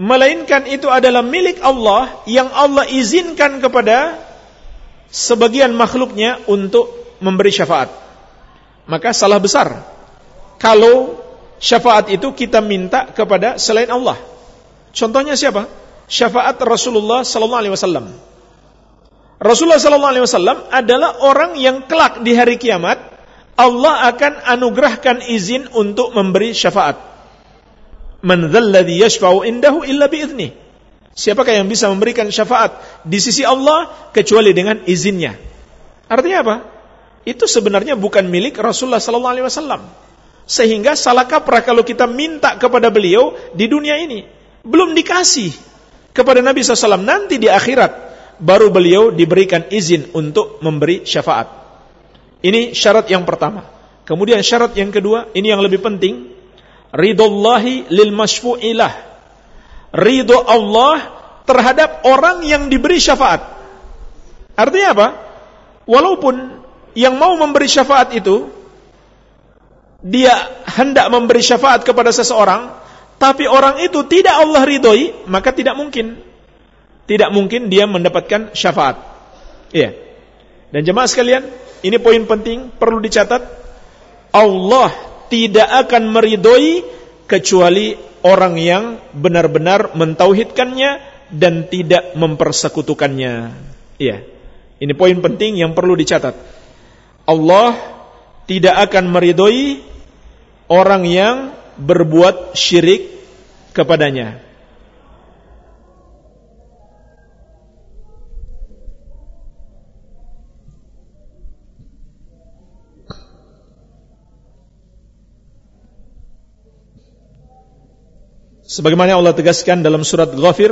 Speaker 1: Melainkan itu adalah milik Allah yang Allah izinkan kepada sebagian makhluknya untuk memberi syafaat. Maka salah besar kalau syafaat itu kita minta kepada selain Allah. Contohnya siapa? Syafaat Rasulullah sallallahu alaihi wasallam. Rasulullah sallallahu alaihi wasallam adalah orang yang kelak di hari kiamat Allah akan anugerahkan izin untuk memberi syafaat. Man dzalladzi yashfa'u indahu illa bi'idznih. Siapakah yang bisa memberikan syafaat di sisi Allah kecuali dengan izinnya? Artinya apa? Itu sebenarnya bukan milik Rasulullah sallallahu alaihi wasallam. Sehingga salah kaprah kalau kita minta kepada beliau di dunia ini. Belum dikasih kepada Nabi SAW. Nanti di akhirat baru beliau diberikan izin untuk memberi syafaat. Ini syarat yang pertama. Kemudian syarat yang kedua, ini yang lebih penting, ridallahi lil masfu'ilah. Ridho Allah terhadap orang yang diberi syafaat. Artinya apa? Walaupun yang mau memberi syafaat itu dia hendak memberi syafaat kepada seseorang, tapi orang itu tidak Allah ridhoi, maka tidak mungkin tidak mungkin dia mendapatkan syafaat. Iya. Dan jemaah sekalian, ini poin penting perlu dicatat. Allah tidak akan meridhoi kecuali orang yang benar-benar mentauhidkannya dan tidak mempersekutukannya. Iya. Ini poin penting yang perlu dicatat. Allah tidak akan meridhoi orang yang berbuat syirik kepadanya. Sebagaimana Allah tegaskan dalam surat Ghafir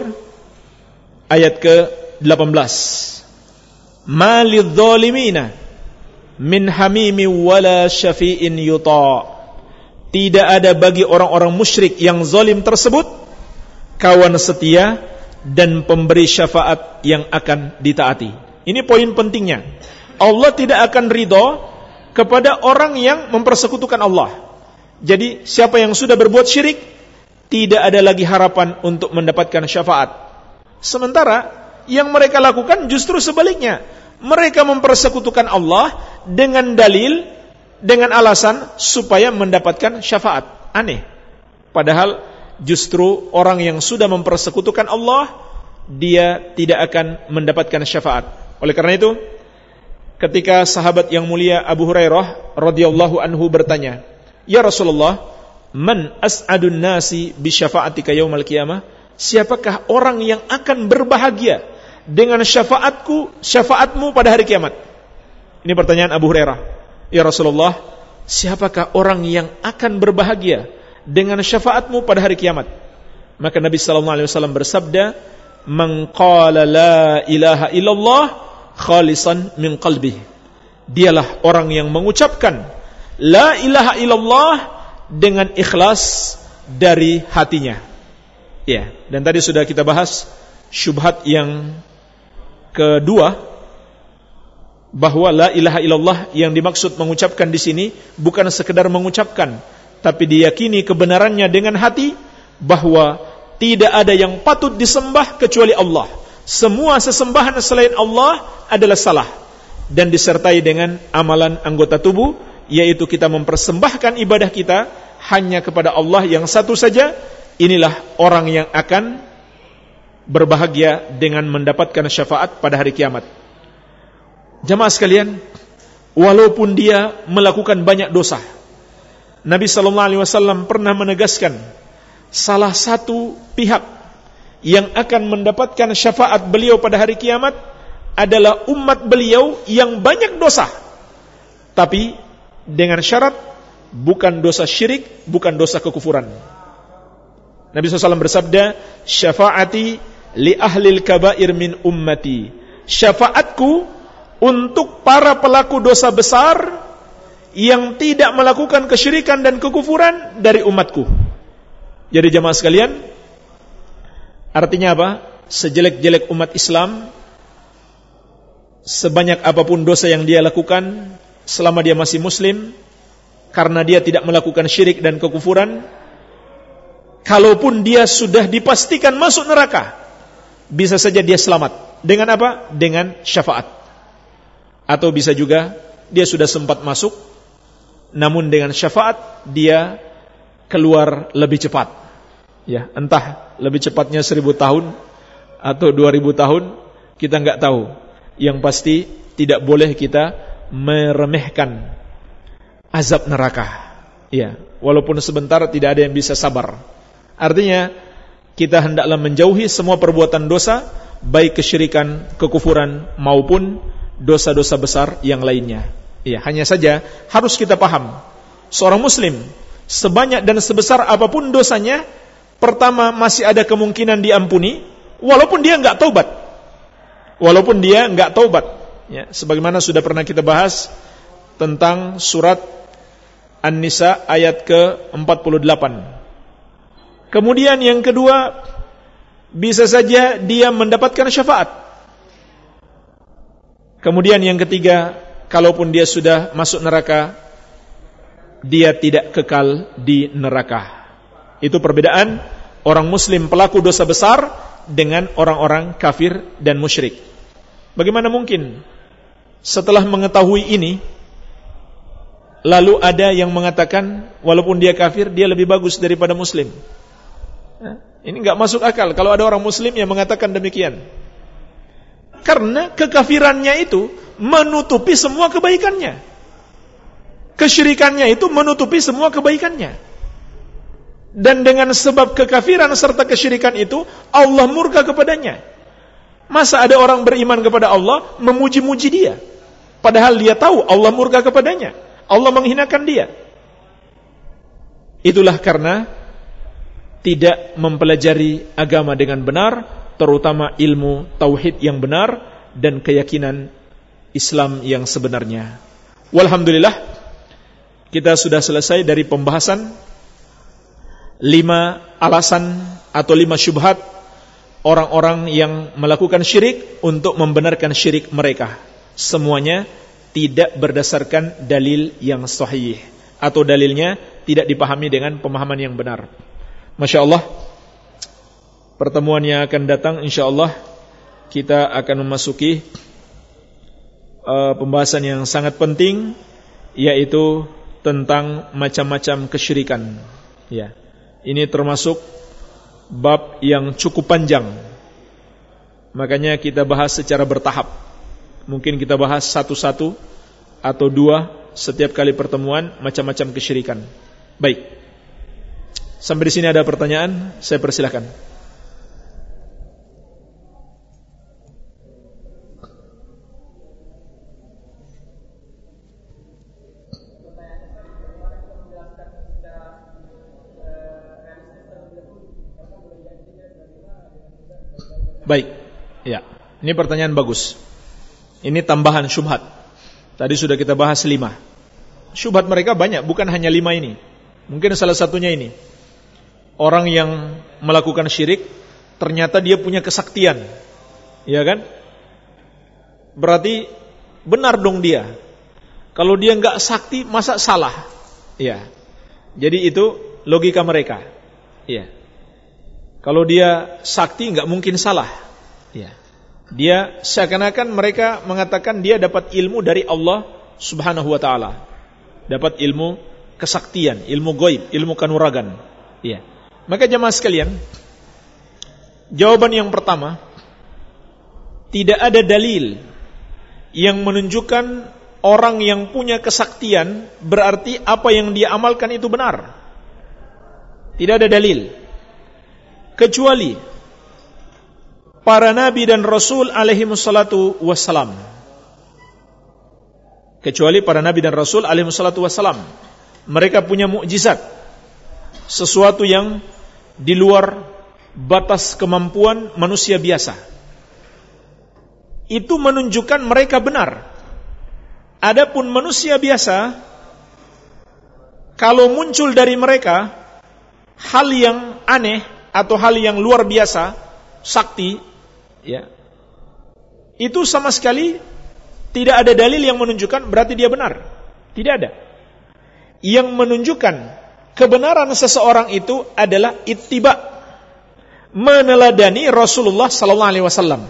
Speaker 1: ayat ke-18. Malidh dhalimina min hamimi wala syafi'in yuta. Tidak ada bagi orang-orang musyrik yang zalim tersebut kawan setia dan pemberi syafaat yang akan ditaati. Ini poin pentingnya. Allah tidak akan ridho kepada orang yang mempersekutukan Allah. Jadi siapa yang sudah berbuat syirik tidak ada lagi harapan untuk mendapatkan syafaat. Sementara yang mereka lakukan justru sebaliknya. Mereka mempersekutukan Allah dengan dalil, dengan alasan supaya mendapatkan syafaat. Aneh. Padahal justru orang yang sudah mempersekutukan Allah, dia tidak akan mendapatkan syafaat. Oleh karena itu, ketika sahabat yang mulia Abu Hurairah radhiyallahu anhu bertanya, "Ya Rasulullah, man as'adun nasi bi syafa'atika yaumal qiyamah? Siapakah orang yang akan berbahagia dengan syafaatku, syafaatmu pada hari kiamat? Ini pertanyaan Abu Hurairah. Ya Rasulullah, siapakah orang yang akan berbahagia dengan syafaatmu pada hari kiamat? Maka Nabi sallallahu alaihi wasallam bersabda, "Man qala la ilaha illallah khalisan min qalbihi." Dialah orang yang mengucapkan la ilaha illallah dengan ikhlas dari hatinya. Ya, dan tadi sudah kita bahas syubhat yang kedua bahwa la ilaha illallah yang dimaksud mengucapkan di sini bukan sekedar mengucapkan tapi diyakini kebenarannya dengan hati bahwa tidak ada yang patut disembah kecuali Allah. Semua sesembahan selain Allah adalah salah. dan disertai dengan amalan anggota tubuh yaitu kita mempersembahkan ibadah kita hanya kepada Allah yang satu saja inilah orang yang akan berbahagia dengan mendapatkan syafaat pada hari kiamat jamaah sekalian walaupun dia melakukan banyak dosa Nabi sallallahu alaihi wasallam pernah menegaskan salah satu pihak yang akan mendapatkan syafaat beliau pada hari kiamat adalah umat beliau yang banyak dosa. Tapi dengan syarat bukan dosa syirik, bukan dosa kekufuran. Nabi SAW bersabda, "Syafaati li ahli kabair min ummati." Syafaatku untuk para pelaku dosa besar yang tidak melakukan kesyirikan dan kekufuran dari umatku. Jadi jemaah sekalian, artinya apa? Sejelek-jelek umat Islam sebanyak apa pun dosa yang dia lakukan selama dia masih muslim karena dia tidak melakukan syirik dan kekufuran kalaupun dia sudah dipastikan masuk neraka bisa saja dia selamat dengan apa? dengan syafaat atau bisa juga dia sudah sempat masuk namun dengan syafaat dia keluar lebih cepat ya entah lebih cepatnya seribu tahun atau dua ribu tahun kita nggak tahu yang pasti tidak boleh kita meremehkan azab neraka. Ya, walaupun sebentar tidak ada yang bisa sabar. Artinya kita hendaklah menjauhi semua perbuatan dosa, baik kesyirikan, kekufuran maupun dosa-dosa besar yang lainnya. Ya, hanya saja harus kita paham, seorang muslim sebanyak dan sebesar apa pun dosanya, pertama masih ada kemungkinan diampuni walaupun dia enggak taubat. Walaupun dia enggak taubat. Ya sebagaimana sudah pernah kita bahas tentang surat An-Nisa ayat ke-48. Kemudian yang kedua bisa saja dia mendapatkan syafaat kemudian yang ketiga kalaupun dia sudah masuk neraka dia tidak kekal di neraka itu perbedaan orang muslim pelaku dosa besar dengan orang-orang kafir dan musyrik. Bagaimana mungkin setelah mengetahui ini lalu ada yang mengatakan walaupun dia kafir dia lebih bagus daripada muslim? Ini enggak masuk akal kalau ada orang muslim yang mengatakan demikian. Karena kekafirannya itu menutupi semua kebaikannya. Kesyirikannya itu menutupi semua kebaikannya. Dan dengan sebab kekafiran serta kesyirikan itu Allah murka kepadanya. Masa ada orang beriman kepada Allah memuji-muji dia? Padahal dia tahu Allah murka kepadanya. Allah menghinakan dia. Itulah karena tidak mempelajari agama dengan benar, terutama ilmu tauhid yang benar dan keyakinan Islam yang sebenarnya. Walhamdulillah kita sudah selesai dari pembahasan lima alasan atau lima syubhat orang-orang yang melakukan syirik untuk membenarkan syirik mereka. Semuanya tidak berdasarkan dalil yang sahih atau dalilnya tidak dipahami dengan pemahaman yang benar. Masya Allah, pertemuan yang akan datang insya Allah kita akan memasuki uh, pembahasan yang sangat penting yaitu tentang macam-macam kesyirikan. Ya. Ini termasuk bab yang cukup panjang. Makanya kita bahas secara bertahap. Mungkin kita bahas satu-satu atau dua setiap kali pertemuan macam-macam kesyirikan. Baik. Sampai di sini ada pertanyaan, saya persilahkan. Baik. Ya. Ini pertanyaan bagus. Ini tambahan syubhat. Tadi sudah kita bahas lima. Syubhat mereka banyak, bukan hanya lima ini. Mungkin salah satunya ini. Orang yang melakukan syirik, ternyata dia punya kesaktian. Ya kan? Berarti benar dong dia. Kalau dia nggak sakti, masa salah? Ya. Jadi itu logika mereka. Ya. Kalau dia sakti nggak mungkin salah. Ya. Dia seakan-akan mereka mengatakan dia dapat ilmu dari Allah Subhanahu wa taala. Dapat ilmu kesaktian, ilmu goib, ilmu kanuragan. Iya. Maka jemaah sekalian, jawaban yang pertama, tidak ada dalil yang menunjukkan orang yang punya kesaktian berarti apa yang dia amalkan itu benar. Tidak ada dalil. Kecuali para nabi dan rasul alaihi wassalatu wassalam. Kecuali para nabi dan rasul alaihi wassalatu wassalam. Mereka punya mukjizat. Sesuatu yang di luar batas kemampuan manusia biasa. Itu menunjukkan mereka benar. Adapun manusia biasa kalau muncul dari mereka hal yang aneh atau hal yang luar biasa, sakti, ya itu sama sekali tidak ada dalil yang menunjukkan berarti dia benar. Tidak ada. Yang menunjukkan kebenaran seseorang itu adalah ittiba meneladani Rasulullah sallallahu alaihi wasallam.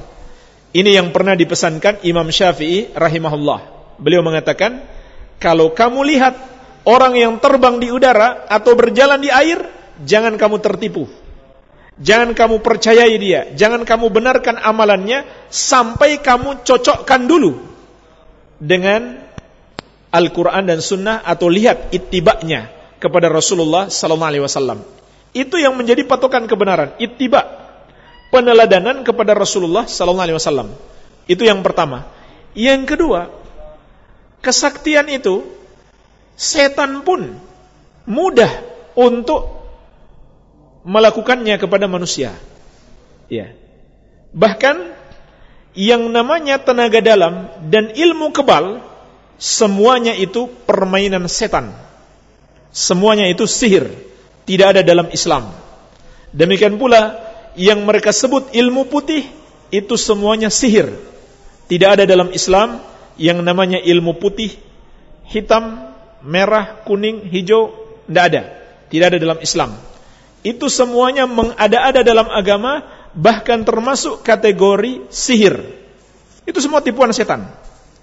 Speaker 1: Ini yang pernah dipesankan Imam Syafi'i rahimahullah. Beliau mengatakan, kalau kamu lihat orang yang terbang di udara atau berjalan di air, jangan kamu tertipu. Jangan kamu percayai dia, jangan kamu benarkan amalannya sampai kamu cocokkan dulu dengan Al-Quran dan Sunnah atau lihat itibaknya kepada Rasulullah Sallallahu. Itu yang menjadi patokan kebenaran, itibak, peneladanan kepada Rasulullah Sallallahu. Itu yang pertama. Yang kedua, kesaktian itu setan pun mudah untuk melakukannya kepada manusia. Ya. Bahkan yang namanya tenaga dalam dan ilmu kebal semuanya itu permainan setan. Semuanya itu sihir, tidak ada dalam Islam. Demikian pula yang mereka sebut ilmu putih itu semuanya sihir. Tidak ada dalam Islam yang namanya ilmu putih, hitam, merah, kuning, hijau, tidak ada. Tidak ada dalam Islam itu semuanya mengada-ada dalam agama bahkan termasuk kategori sihir. Itu semua tipuan setan.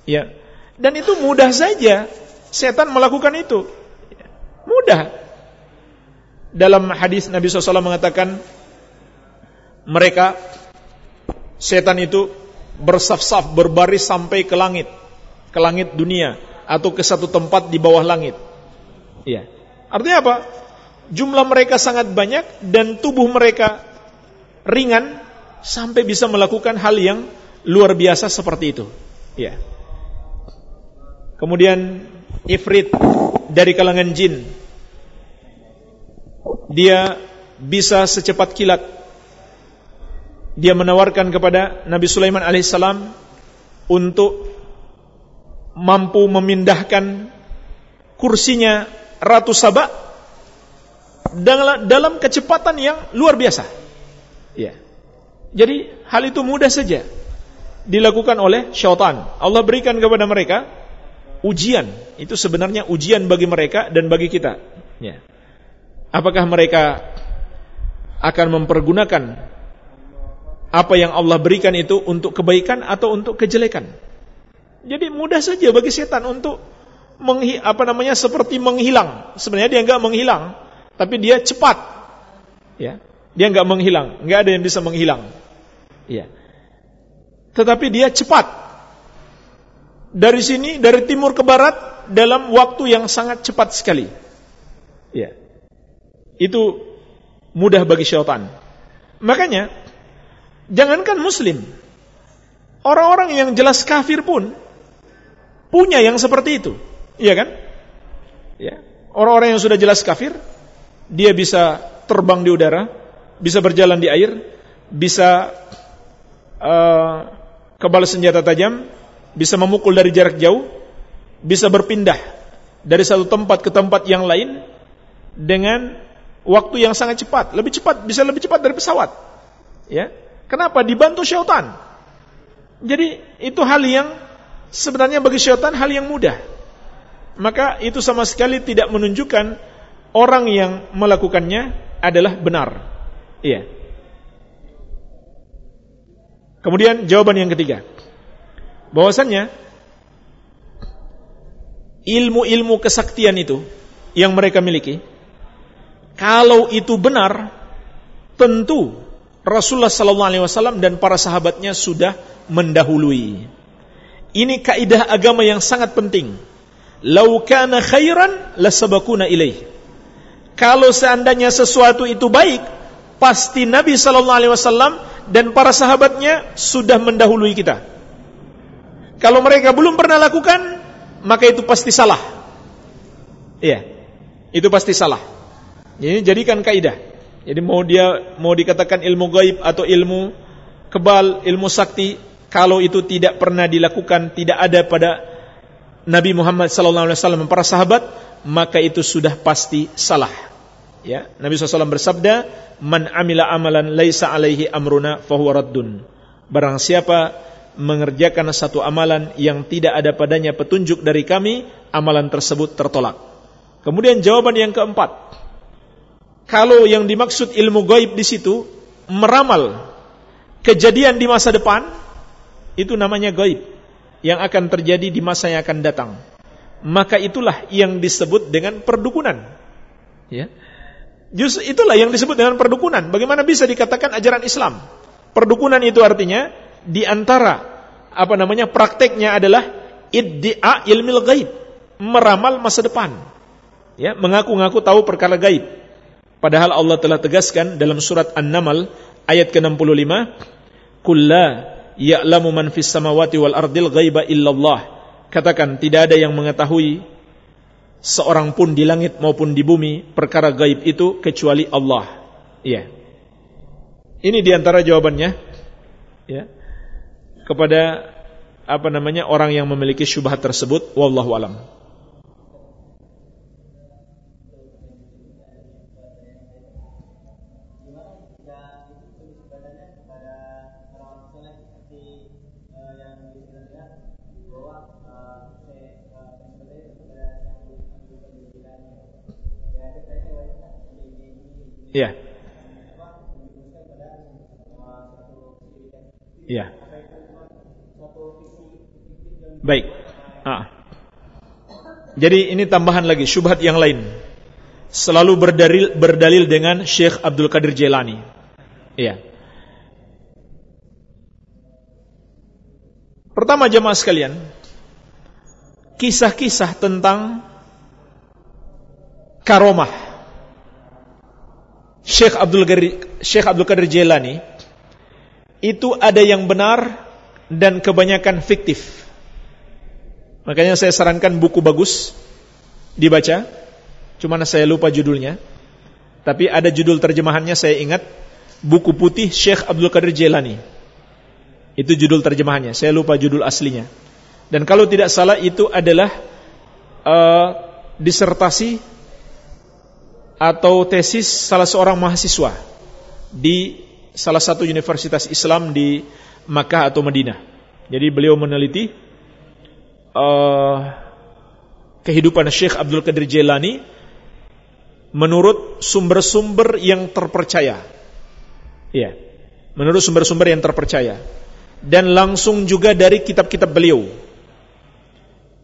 Speaker 1: Ya. Dan itu mudah saja setan melakukan itu. Mudah. Dalam hadis Nabi SAW mengatakan mereka setan itu bersaf-saf berbaris sampai ke langit, ke langit dunia atau ke satu tempat di bawah langit. Ya. Artinya apa? Jumlah mereka sangat banyak dan tubuh mereka ringan sampai bisa melakukan hal yang luar biasa seperti itu. Ya. Kemudian Ifrit dari kalangan jin dia bisa secepat kilat dia menawarkan kepada Nabi Sulaiman alaihissalam untuk mampu memindahkan kursinya Ratu Sabah dalam, kecepatan yang luar biasa. Ya. Jadi hal itu mudah saja dilakukan oleh syaitan. Allah berikan kepada mereka ujian. Itu sebenarnya ujian bagi mereka dan bagi kita. Ya. Apakah mereka akan mempergunakan apa yang Allah berikan itu untuk kebaikan atau untuk kejelekan? Jadi mudah saja bagi setan untuk apa namanya seperti menghilang. Sebenarnya dia enggak menghilang, tapi dia cepat. Ya. Dia nggak menghilang, nggak ada yang bisa menghilang. Ya. Tetapi dia cepat. Dari sini, dari timur ke barat dalam waktu yang sangat cepat sekali. Ya. Itu mudah bagi syaitan. Makanya jangankan muslim, orang-orang yang jelas kafir pun punya yang seperti itu. Iya kan? Ya. Orang-orang yang sudah jelas kafir dia bisa terbang di udara, bisa berjalan di air, bisa uh, kebal senjata tajam, bisa memukul dari jarak jauh, bisa berpindah dari satu tempat ke tempat yang lain dengan waktu yang sangat cepat, lebih cepat, bisa lebih cepat dari pesawat. Ya. Kenapa? Dibantu syaitan. Jadi itu hal yang sebenarnya bagi syaitan hal yang mudah. Maka itu sama sekali tidak menunjukkan orang yang melakukannya adalah benar. Iya. Kemudian jawaban yang ketiga. Bahwasannya ilmu-ilmu kesaktian itu yang mereka miliki kalau itu benar tentu Rasulullah sallallahu alaihi wasallam dan para sahabatnya sudah mendahului. Ini kaidah agama yang sangat penting. Lau kana khairan lasabakuna ilaih. Kalau seandainya sesuatu itu baik, pasti Nabi sallallahu alaihi wasallam dan para sahabatnya sudah mendahului kita. Kalau mereka belum pernah lakukan, maka itu pasti salah. Iya. Itu pasti salah. Ini jadikan kaidah. Jadi mau dia mau dikatakan ilmu gaib atau ilmu kebal, ilmu sakti, kalau itu tidak pernah dilakukan, tidak ada pada Nabi Muhammad alaihi wasallam para sahabat, maka itu sudah pasti salah. Ya, Nabi SAW bersabda, "Man amila amalan laisa alaihi amruna fahuwa raddun." Barang siapa mengerjakan satu amalan yang tidak ada padanya petunjuk dari kami, amalan tersebut tertolak. Kemudian jawaban yang keempat, kalau yang dimaksud ilmu gaib di situ meramal kejadian di masa depan, itu namanya gaib yang akan terjadi di masa yang akan datang. Maka itulah yang disebut dengan perdukunan. Ya. Justru itulah yang disebut dengan perdukunan. Bagaimana bisa dikatakan ajaran Islam? Perdukunan itu artinya di antara apa namanya prakteknya adalah iddia ilmil gaib, meramal masa depan. Ya, mengaku-ngaku tahu perkara gaib. Padahal Allah telah tegaskan dalam surat An-Naml ayat ke-65, "Kulla ya'lamu man fis samawati wal ardil ghaiba illallah." Katakan tidak ada yang mengetahui seorang pun di langit maupun di bumi perkara gaib itu kecuali Allah. Iya. Ini di antara jawabannya ya. Kepada apa namanya orang yang memiliki syubhat tersebut wallahu alam. Baik. Ah. Jadi ini tambahan lagi syubhat yang lain. Selalu berdalil berdalil dengan Syekh Abdul Qadir Jailani. Iya. Pertama jemaah sekalian, kisah-kisah tentang karomah Syekh Abdul Qadir, Syekh Abdul Qadir Jailani itu ada yang benar dan kebanyakan fiktif. Makanya saya sarankan buku bagus dibaca. Cuman saya lupa judulnya. Tapi ada judul terjemahannya saya ingat buku putih Syekh Abdul Qadir Jailani. Itu judul terjemahannya. Saya lupa judul aslinya. Dan kalau tidak salah itu adalah uh, disertasi atau tesis salah seorang mahasiswa di salah satu universitas Islam di Makkah atau Madinah. Jadi beliau meneliti uh, kehidupan Syekh Abdul Qadir Jailani menurut sumber-sumber yang terpercaya. Ya, menurut sumber-sumber yang terpercaya. Dan langsung juga dari kitab-kitab beliau.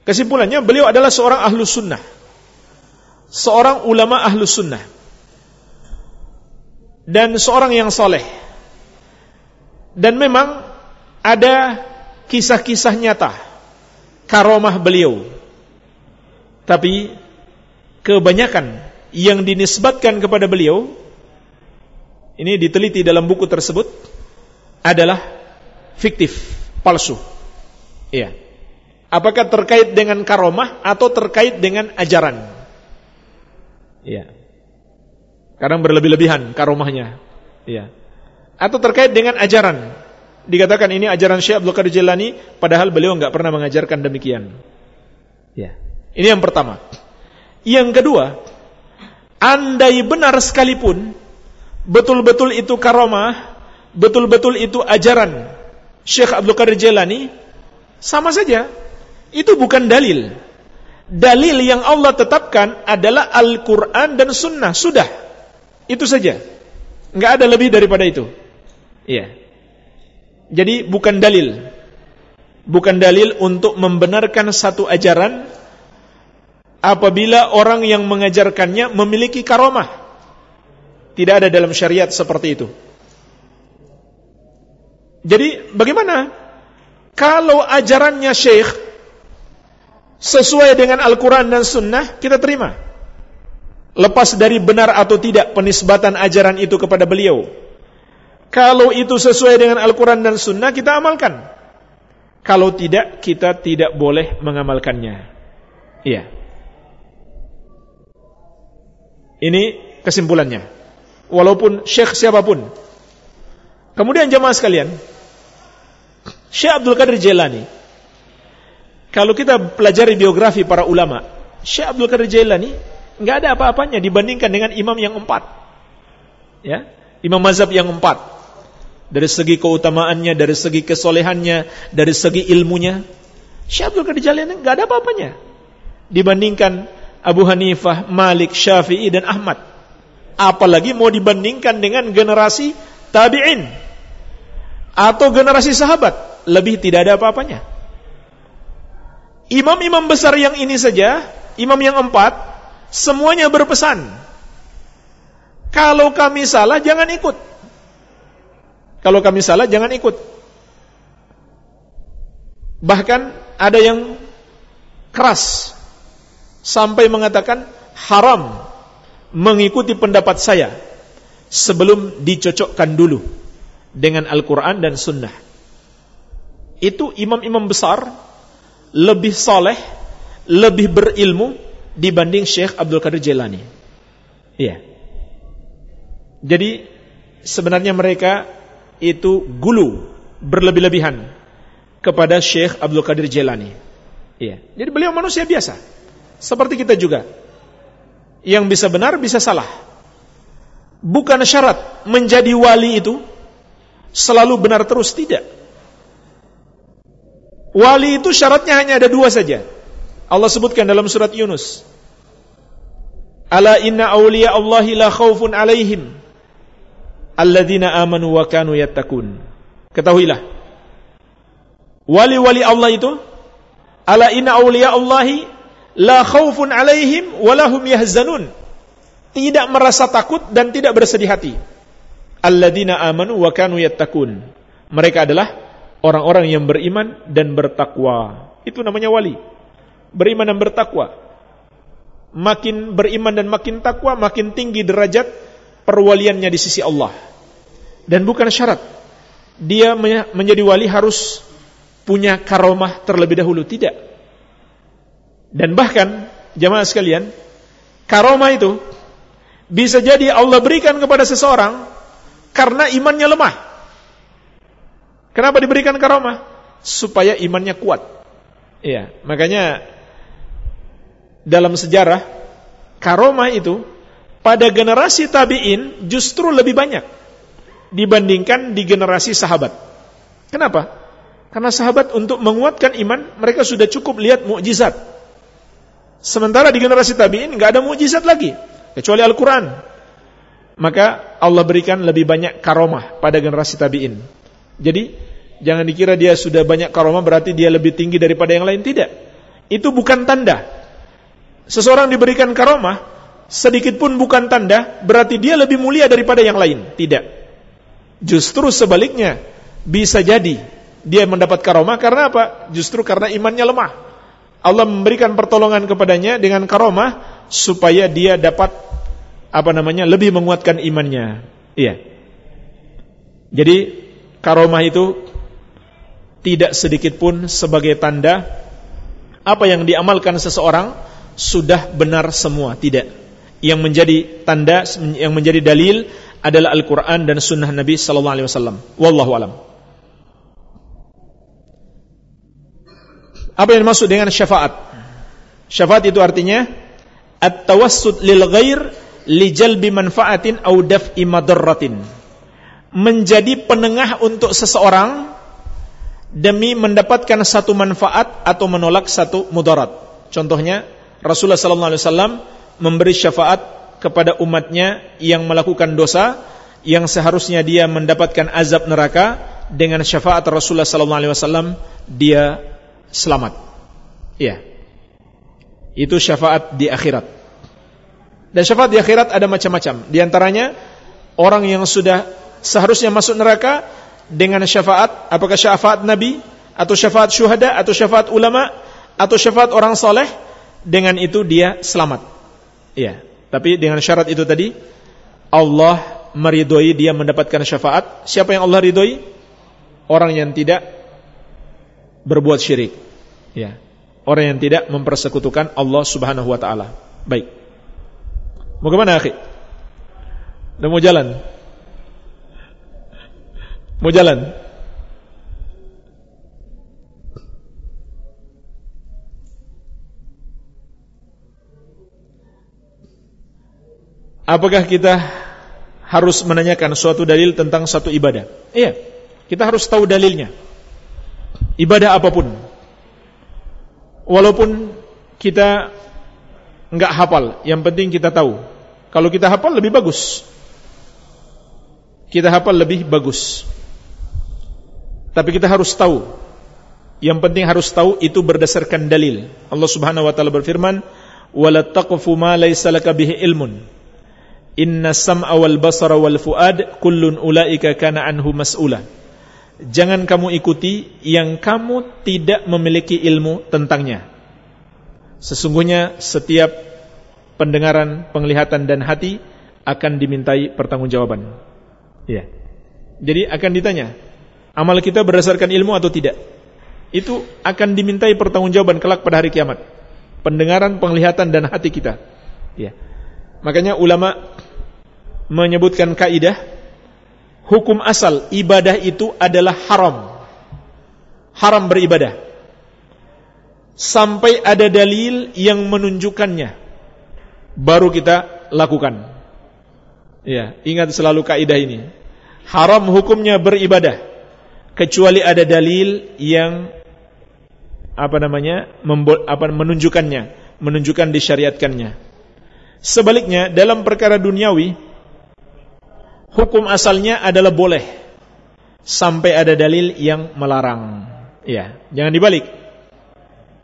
Speaker 1: Kesimpulannya beliau adalah seorang ahlu sunnah. Seorang ulama ahlu sunnah. Dan seorang yang soleh. Dan memang ada kisah-kisah nyata karomah beliau tapi kebanyakan yang dinisbatkan kepada beliau ini diteliti dalam buku tersebut adalah fiktif, palsu. Iya. Apakah terkait dengan karomah atau terkait dengan ajaran? Iya. Kadang berlebih-lebihan karomahnya. Iya. Atau terkait dengan ajaran. Dikatakan ini ajaran Syekh Abdul Qadir Jilani padahal beliau enggak pernah mengajarkan demikian. Ya. Ini yang pertama. Yang kedua, andai benar sekalipun betul-betul itu karomah, betul-betul itu ajaran Syekh Abdul Qadir Jilani, sama saja. Itu bukan dalil dalil yang Allah tetapkan adalah Al-Quran dan Sunnah. Sudah. Itu saja. Nggak ada lebih daripada itu. Iya. Jadi bukan dalil. Bukan dalil untuk membenarkan satu ajaran apabila orang yang mengajarkannya memiliki karomah. Tidak ada dalam syariat seperti itu. Jadi bagaimana? Kalau ajarannya syekh sesuai dengan Al-Quran dan Sunnah, kita terima. Lepas dari benar atau tidak penisbatan ajaran itu kepada beliau. Kalau itu sesuai dengan Al-Quran dan Sunnah, kita amalkan. Kalau tidak, kita tidak boleh mengamalkannya. Iya. Ini kesimpulannya. Walaupun syekh siapa pun. Kemudian jemaah sekalian, Syekh Abdul Qadir Jailani. Kalau kita pelajari biografi para ulama, Syekh Abdul Qadir Jailani nggak ada apa-apanya dibandingkan dengan imam yang empat. Ya, imam mazhab yang empat. Dari segi keutamaannya, dari segi kesolehannya, dari segi ilmunya, Syekh Abdul Qadir Jailani nggak ada apa-apanya dibandingkan Abu Hanifah, Malik, Syafi'i dan Ahmad. Apalagi mau dibandingkan dengan generasi tabi'in atau generasi sahabat, lebih tidak ada apa-apanya. Imam-imam besar yang ini saja, imam yang empat, semuanya berpesan. Kalau kami salah, jangan ikut. Kalau kami salah, jangan ikut. Bahkan ada yang keras sampai mengatakan haram mengikuti pendapat saya sebelum dicocokkan dulu dengan Al-Quran dan Sunnah. Itu imam-imam besar lebih soleh, lebih berilmu dibanding Syekh Abdul Qadir Jailani. Iya. Jadi sebenarnya mereka itu gulu berlebih-lebihan kepada Syekh Abdul Qadir Jailani. Iya. Jadi beliau manusia biasa. Seperti kita juga. Yang bisa benar, bisa salah. Bukan syarat menjadi wali itu selalu benar terus, tidak. Wali itu syaratnya hanya ada dua saja. Allah sebutkan dalam surat Yunus. Ala inna awliya Allahi la khawfun alaihim alladzina amanu wa kanu yattaqun. Ketahuilah. Wali-wali Allah itu ala inna awliya Allahi la khaufun alaihim walahum yahzanun. Tidak merasa takut dan tidak bersedih hati. Alladzina amanu wa kanu yattaqun. Mereka adalah orang-orang yang beriman dan bertakwa. Itu namanya wali. Beriman dan bertakwa. Makin beriman dan makin takwa, makin tinggi derajat perwaliannya di sisi Allah. Dan bukan syarat dia menjadi wali harus punya karomah terlebih dahulu, tidak. Dan bahkan jemaah sekalian, karoma itu bisa jadi Allah berikan kepada seseorang karena imannya lemah. Kenapa diberikan karoma? Supaya imannya kuat. Iya, makanya dalam sejarah karoma itu pada generasi tabi'in justru lebih banyak dibandingkan di generasi sahabat. Kenapa? Karena sahabat untuk menguatkan iman mereka sudah cukup lihat mukjizat Sementara di generasi tabi'in nggak ada mujizat lagi kecuali Al-Qur'an. Maka Allah berikan lebih banyak karomah pada generasi tabi'in. Jadi jangan dikira dia sudah banyak karomah berarti dia lebih tinggi daripada yang lain tidak. Itu bukan tanda. Seseorang diberikan karomah sedikit pun bukan tanda berarti dia lebih mulia daripada yang lain. Tidak. Justru sebaliknya bisa jadi dia mendapat karomah karena apa? Justru karena imannya lemah. Allah memberikan pertolongan kepadanya dengan karomah supaya dia dapat apa namanya lebih menguatkan imannya. Iya. Jadi karomah itu tidak sedikit pun sebagai tanda apa yang diamalkan seseorang sudah benar semua, tidak. Yang menjadi tanda yang menjadi dalil adalah Al-Qur'an dan sunnah Nabi sallallahu alaihi wasallam. Wallahu alam. Apa yang dimaksud dengan syafaat? Syafaat itu artinya at-tawassut lil ghair li jalbi manfaatin au daf'i madarratin. Menjadi penengah untuk seseorang demi mendapatkan satu manfaat atau menolak satu mudarat. Contohnya Rasulullah sallallahu alaihi wasallam memberi syafaat kepada umatnya yang melakukan dosa yang seharusnya dia mendapatkan azab neraka dengan syafaat Rasulullah sallallahu alaihi wasallam dia selamat. Iya. Itu syafaat di akhirat. Dan syafaat di akhirat ada macam-macam. Di antaranya orang yang sudah seharusnya masuk neraka dengan syafaat, apakah syafaat Nabi atau syafaat syuhada atau syafaat ulama atau syafaat orang soleh, dengan itu dia selamat. Iya. Tapi dengan syarat itu tadi, Allah meridhoi dia mendapatkan syafaat. Siapa yang Allah ridhoi? Orang yang tidak berbuat syirik. Ya. Orang yang tidak mempersekutukan Allah Subhanahu wa taala. Baik. Mau ke mana, akhi? Udah mau jalan? Mau jalan? Apakah kita harus menanyakan suatu dalil tentang satu ibadah? Iya, kita harus tahu dalilnya. Ibadah apa pun. Walaupun kita enggak hafal, yang penting kita tahu. Kalau kita hafal lebih bagus. Kita hafal lebih bagus. Tapi kita harus tahu. Yang penting harus tahu itu berdasarkan dalil. Allah Subhanahu wa taala berfirman, "Wala taqfu ma laysa laka bihi ilmun. Inna sam'a wal basara wal fuad kullun ulaika kana anhu mas'ula." Jangan kamu ikuti yang kamu tidak memiliki ilmu tentangnya. Sesungguhnya setiap pendengaran, penglihatan dan hati akan dimintai pertanggungjawaban. Ya. Jadi akan ditanya, amal kita berdasarkan ilmu atau tidak itu akan dimintai pertanggungjawaban kelak pada hari kiamat pendengaran, penglihatan dan hati kita ya. makanya ulama menyebutkan kaidah hukum asal ibadah itu adalah haram. Haram beribadah. Sampai ada dalil yang menunjukkannya. Baru kita lakukan. Ya ingat selalu kaidah ini. Haram hukumnya beribadah. Kecuali ada dalil yang apa namanya apa menunjukkannya, menunjukkan disyariatkannya. Sebaliknya dalam perkara duniawi hukum asalnya adalah boleh sampai ada dalil yang melarang. Ya, jangan dibalik.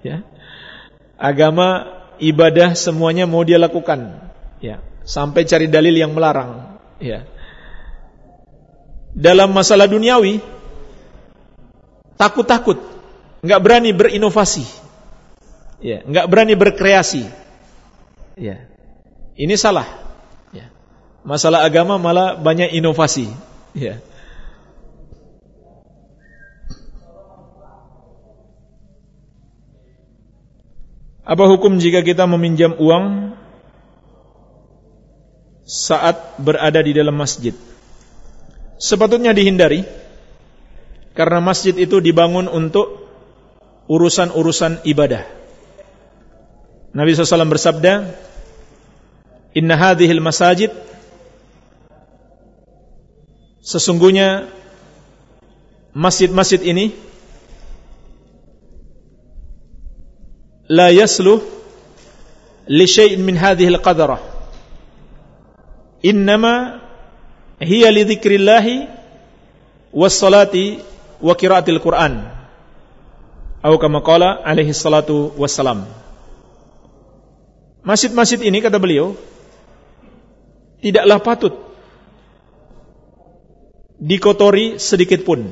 Speaker 1: Ya. Agama ibadah semuanya mau dia lakukan. Ya, sampai cari dalil yang melarang. Ya. Dalam masalah duniawi takut-takut, nggak berani berinovasi, ya, nggak berani berkreasi, ya, ini salah. Masalah agama malah banyak inovasi, ya. Apa hukum jika kita meminjam uang saat berada di dalam masjid? Sepatutnya dihindari karena masjid itu dibangun untuk urusan-urusan ibadah. Nabi SAW bersabda, Inna hadhil masajid Sesungguhnya Masjid-masjid ini La yasluh Li syai'in min hadhil qadarah Innama Hiya li dhikrillahi Wassalati wa qiraatil Quran. Atau kama qala alaihi salatu wassalam. Masjid-masjid ini kata beliau tidaklah patut dikotori sedikit pun.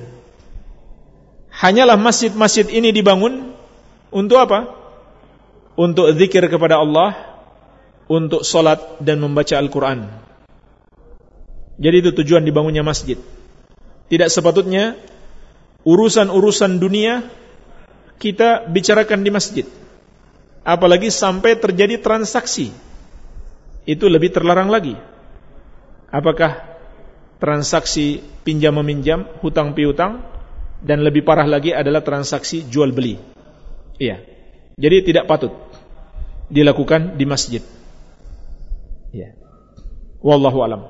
Speaker 1: Hanyalah masjid-masjid ini dibangun untuk apa? Untuk zikir kepada Allah, untuk solat dan membaca Al-Quran. Jadi itu tujuan dibangunnya masjid. Tidak sepatutnya urusan-urusan dunia kita bicarakan di masjid. Apalagi sampai terjadi transaksi. Itu lebih terlarang lagi. Apakah transaksi pinjam meminjam, hutang piutang dan lebih parah lagi adalah transaksi jual beli. Iya. Jadi tidak patut dilakukan di masjid. Iya. Wallahu alam.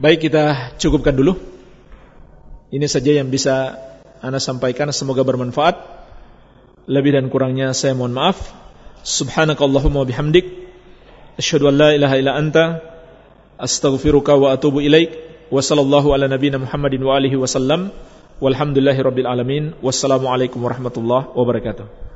Speaker 1: Baik kita cukupkan dulu. Ini saja yang bisa Anda sampaikan semoga bermanfaat. Lebih dan kurangnya saya mohon maaf. Subhanakallahumma bihamdik asyhadu an la ilaha illa anta astaghfiruka wa atubu ilaik. Wa sallallahu ala nabiyyina Muhammadin wa alihi wasallam. Walhamdulillahi rabbil alamin. Warahmatullahi wabarakatuh.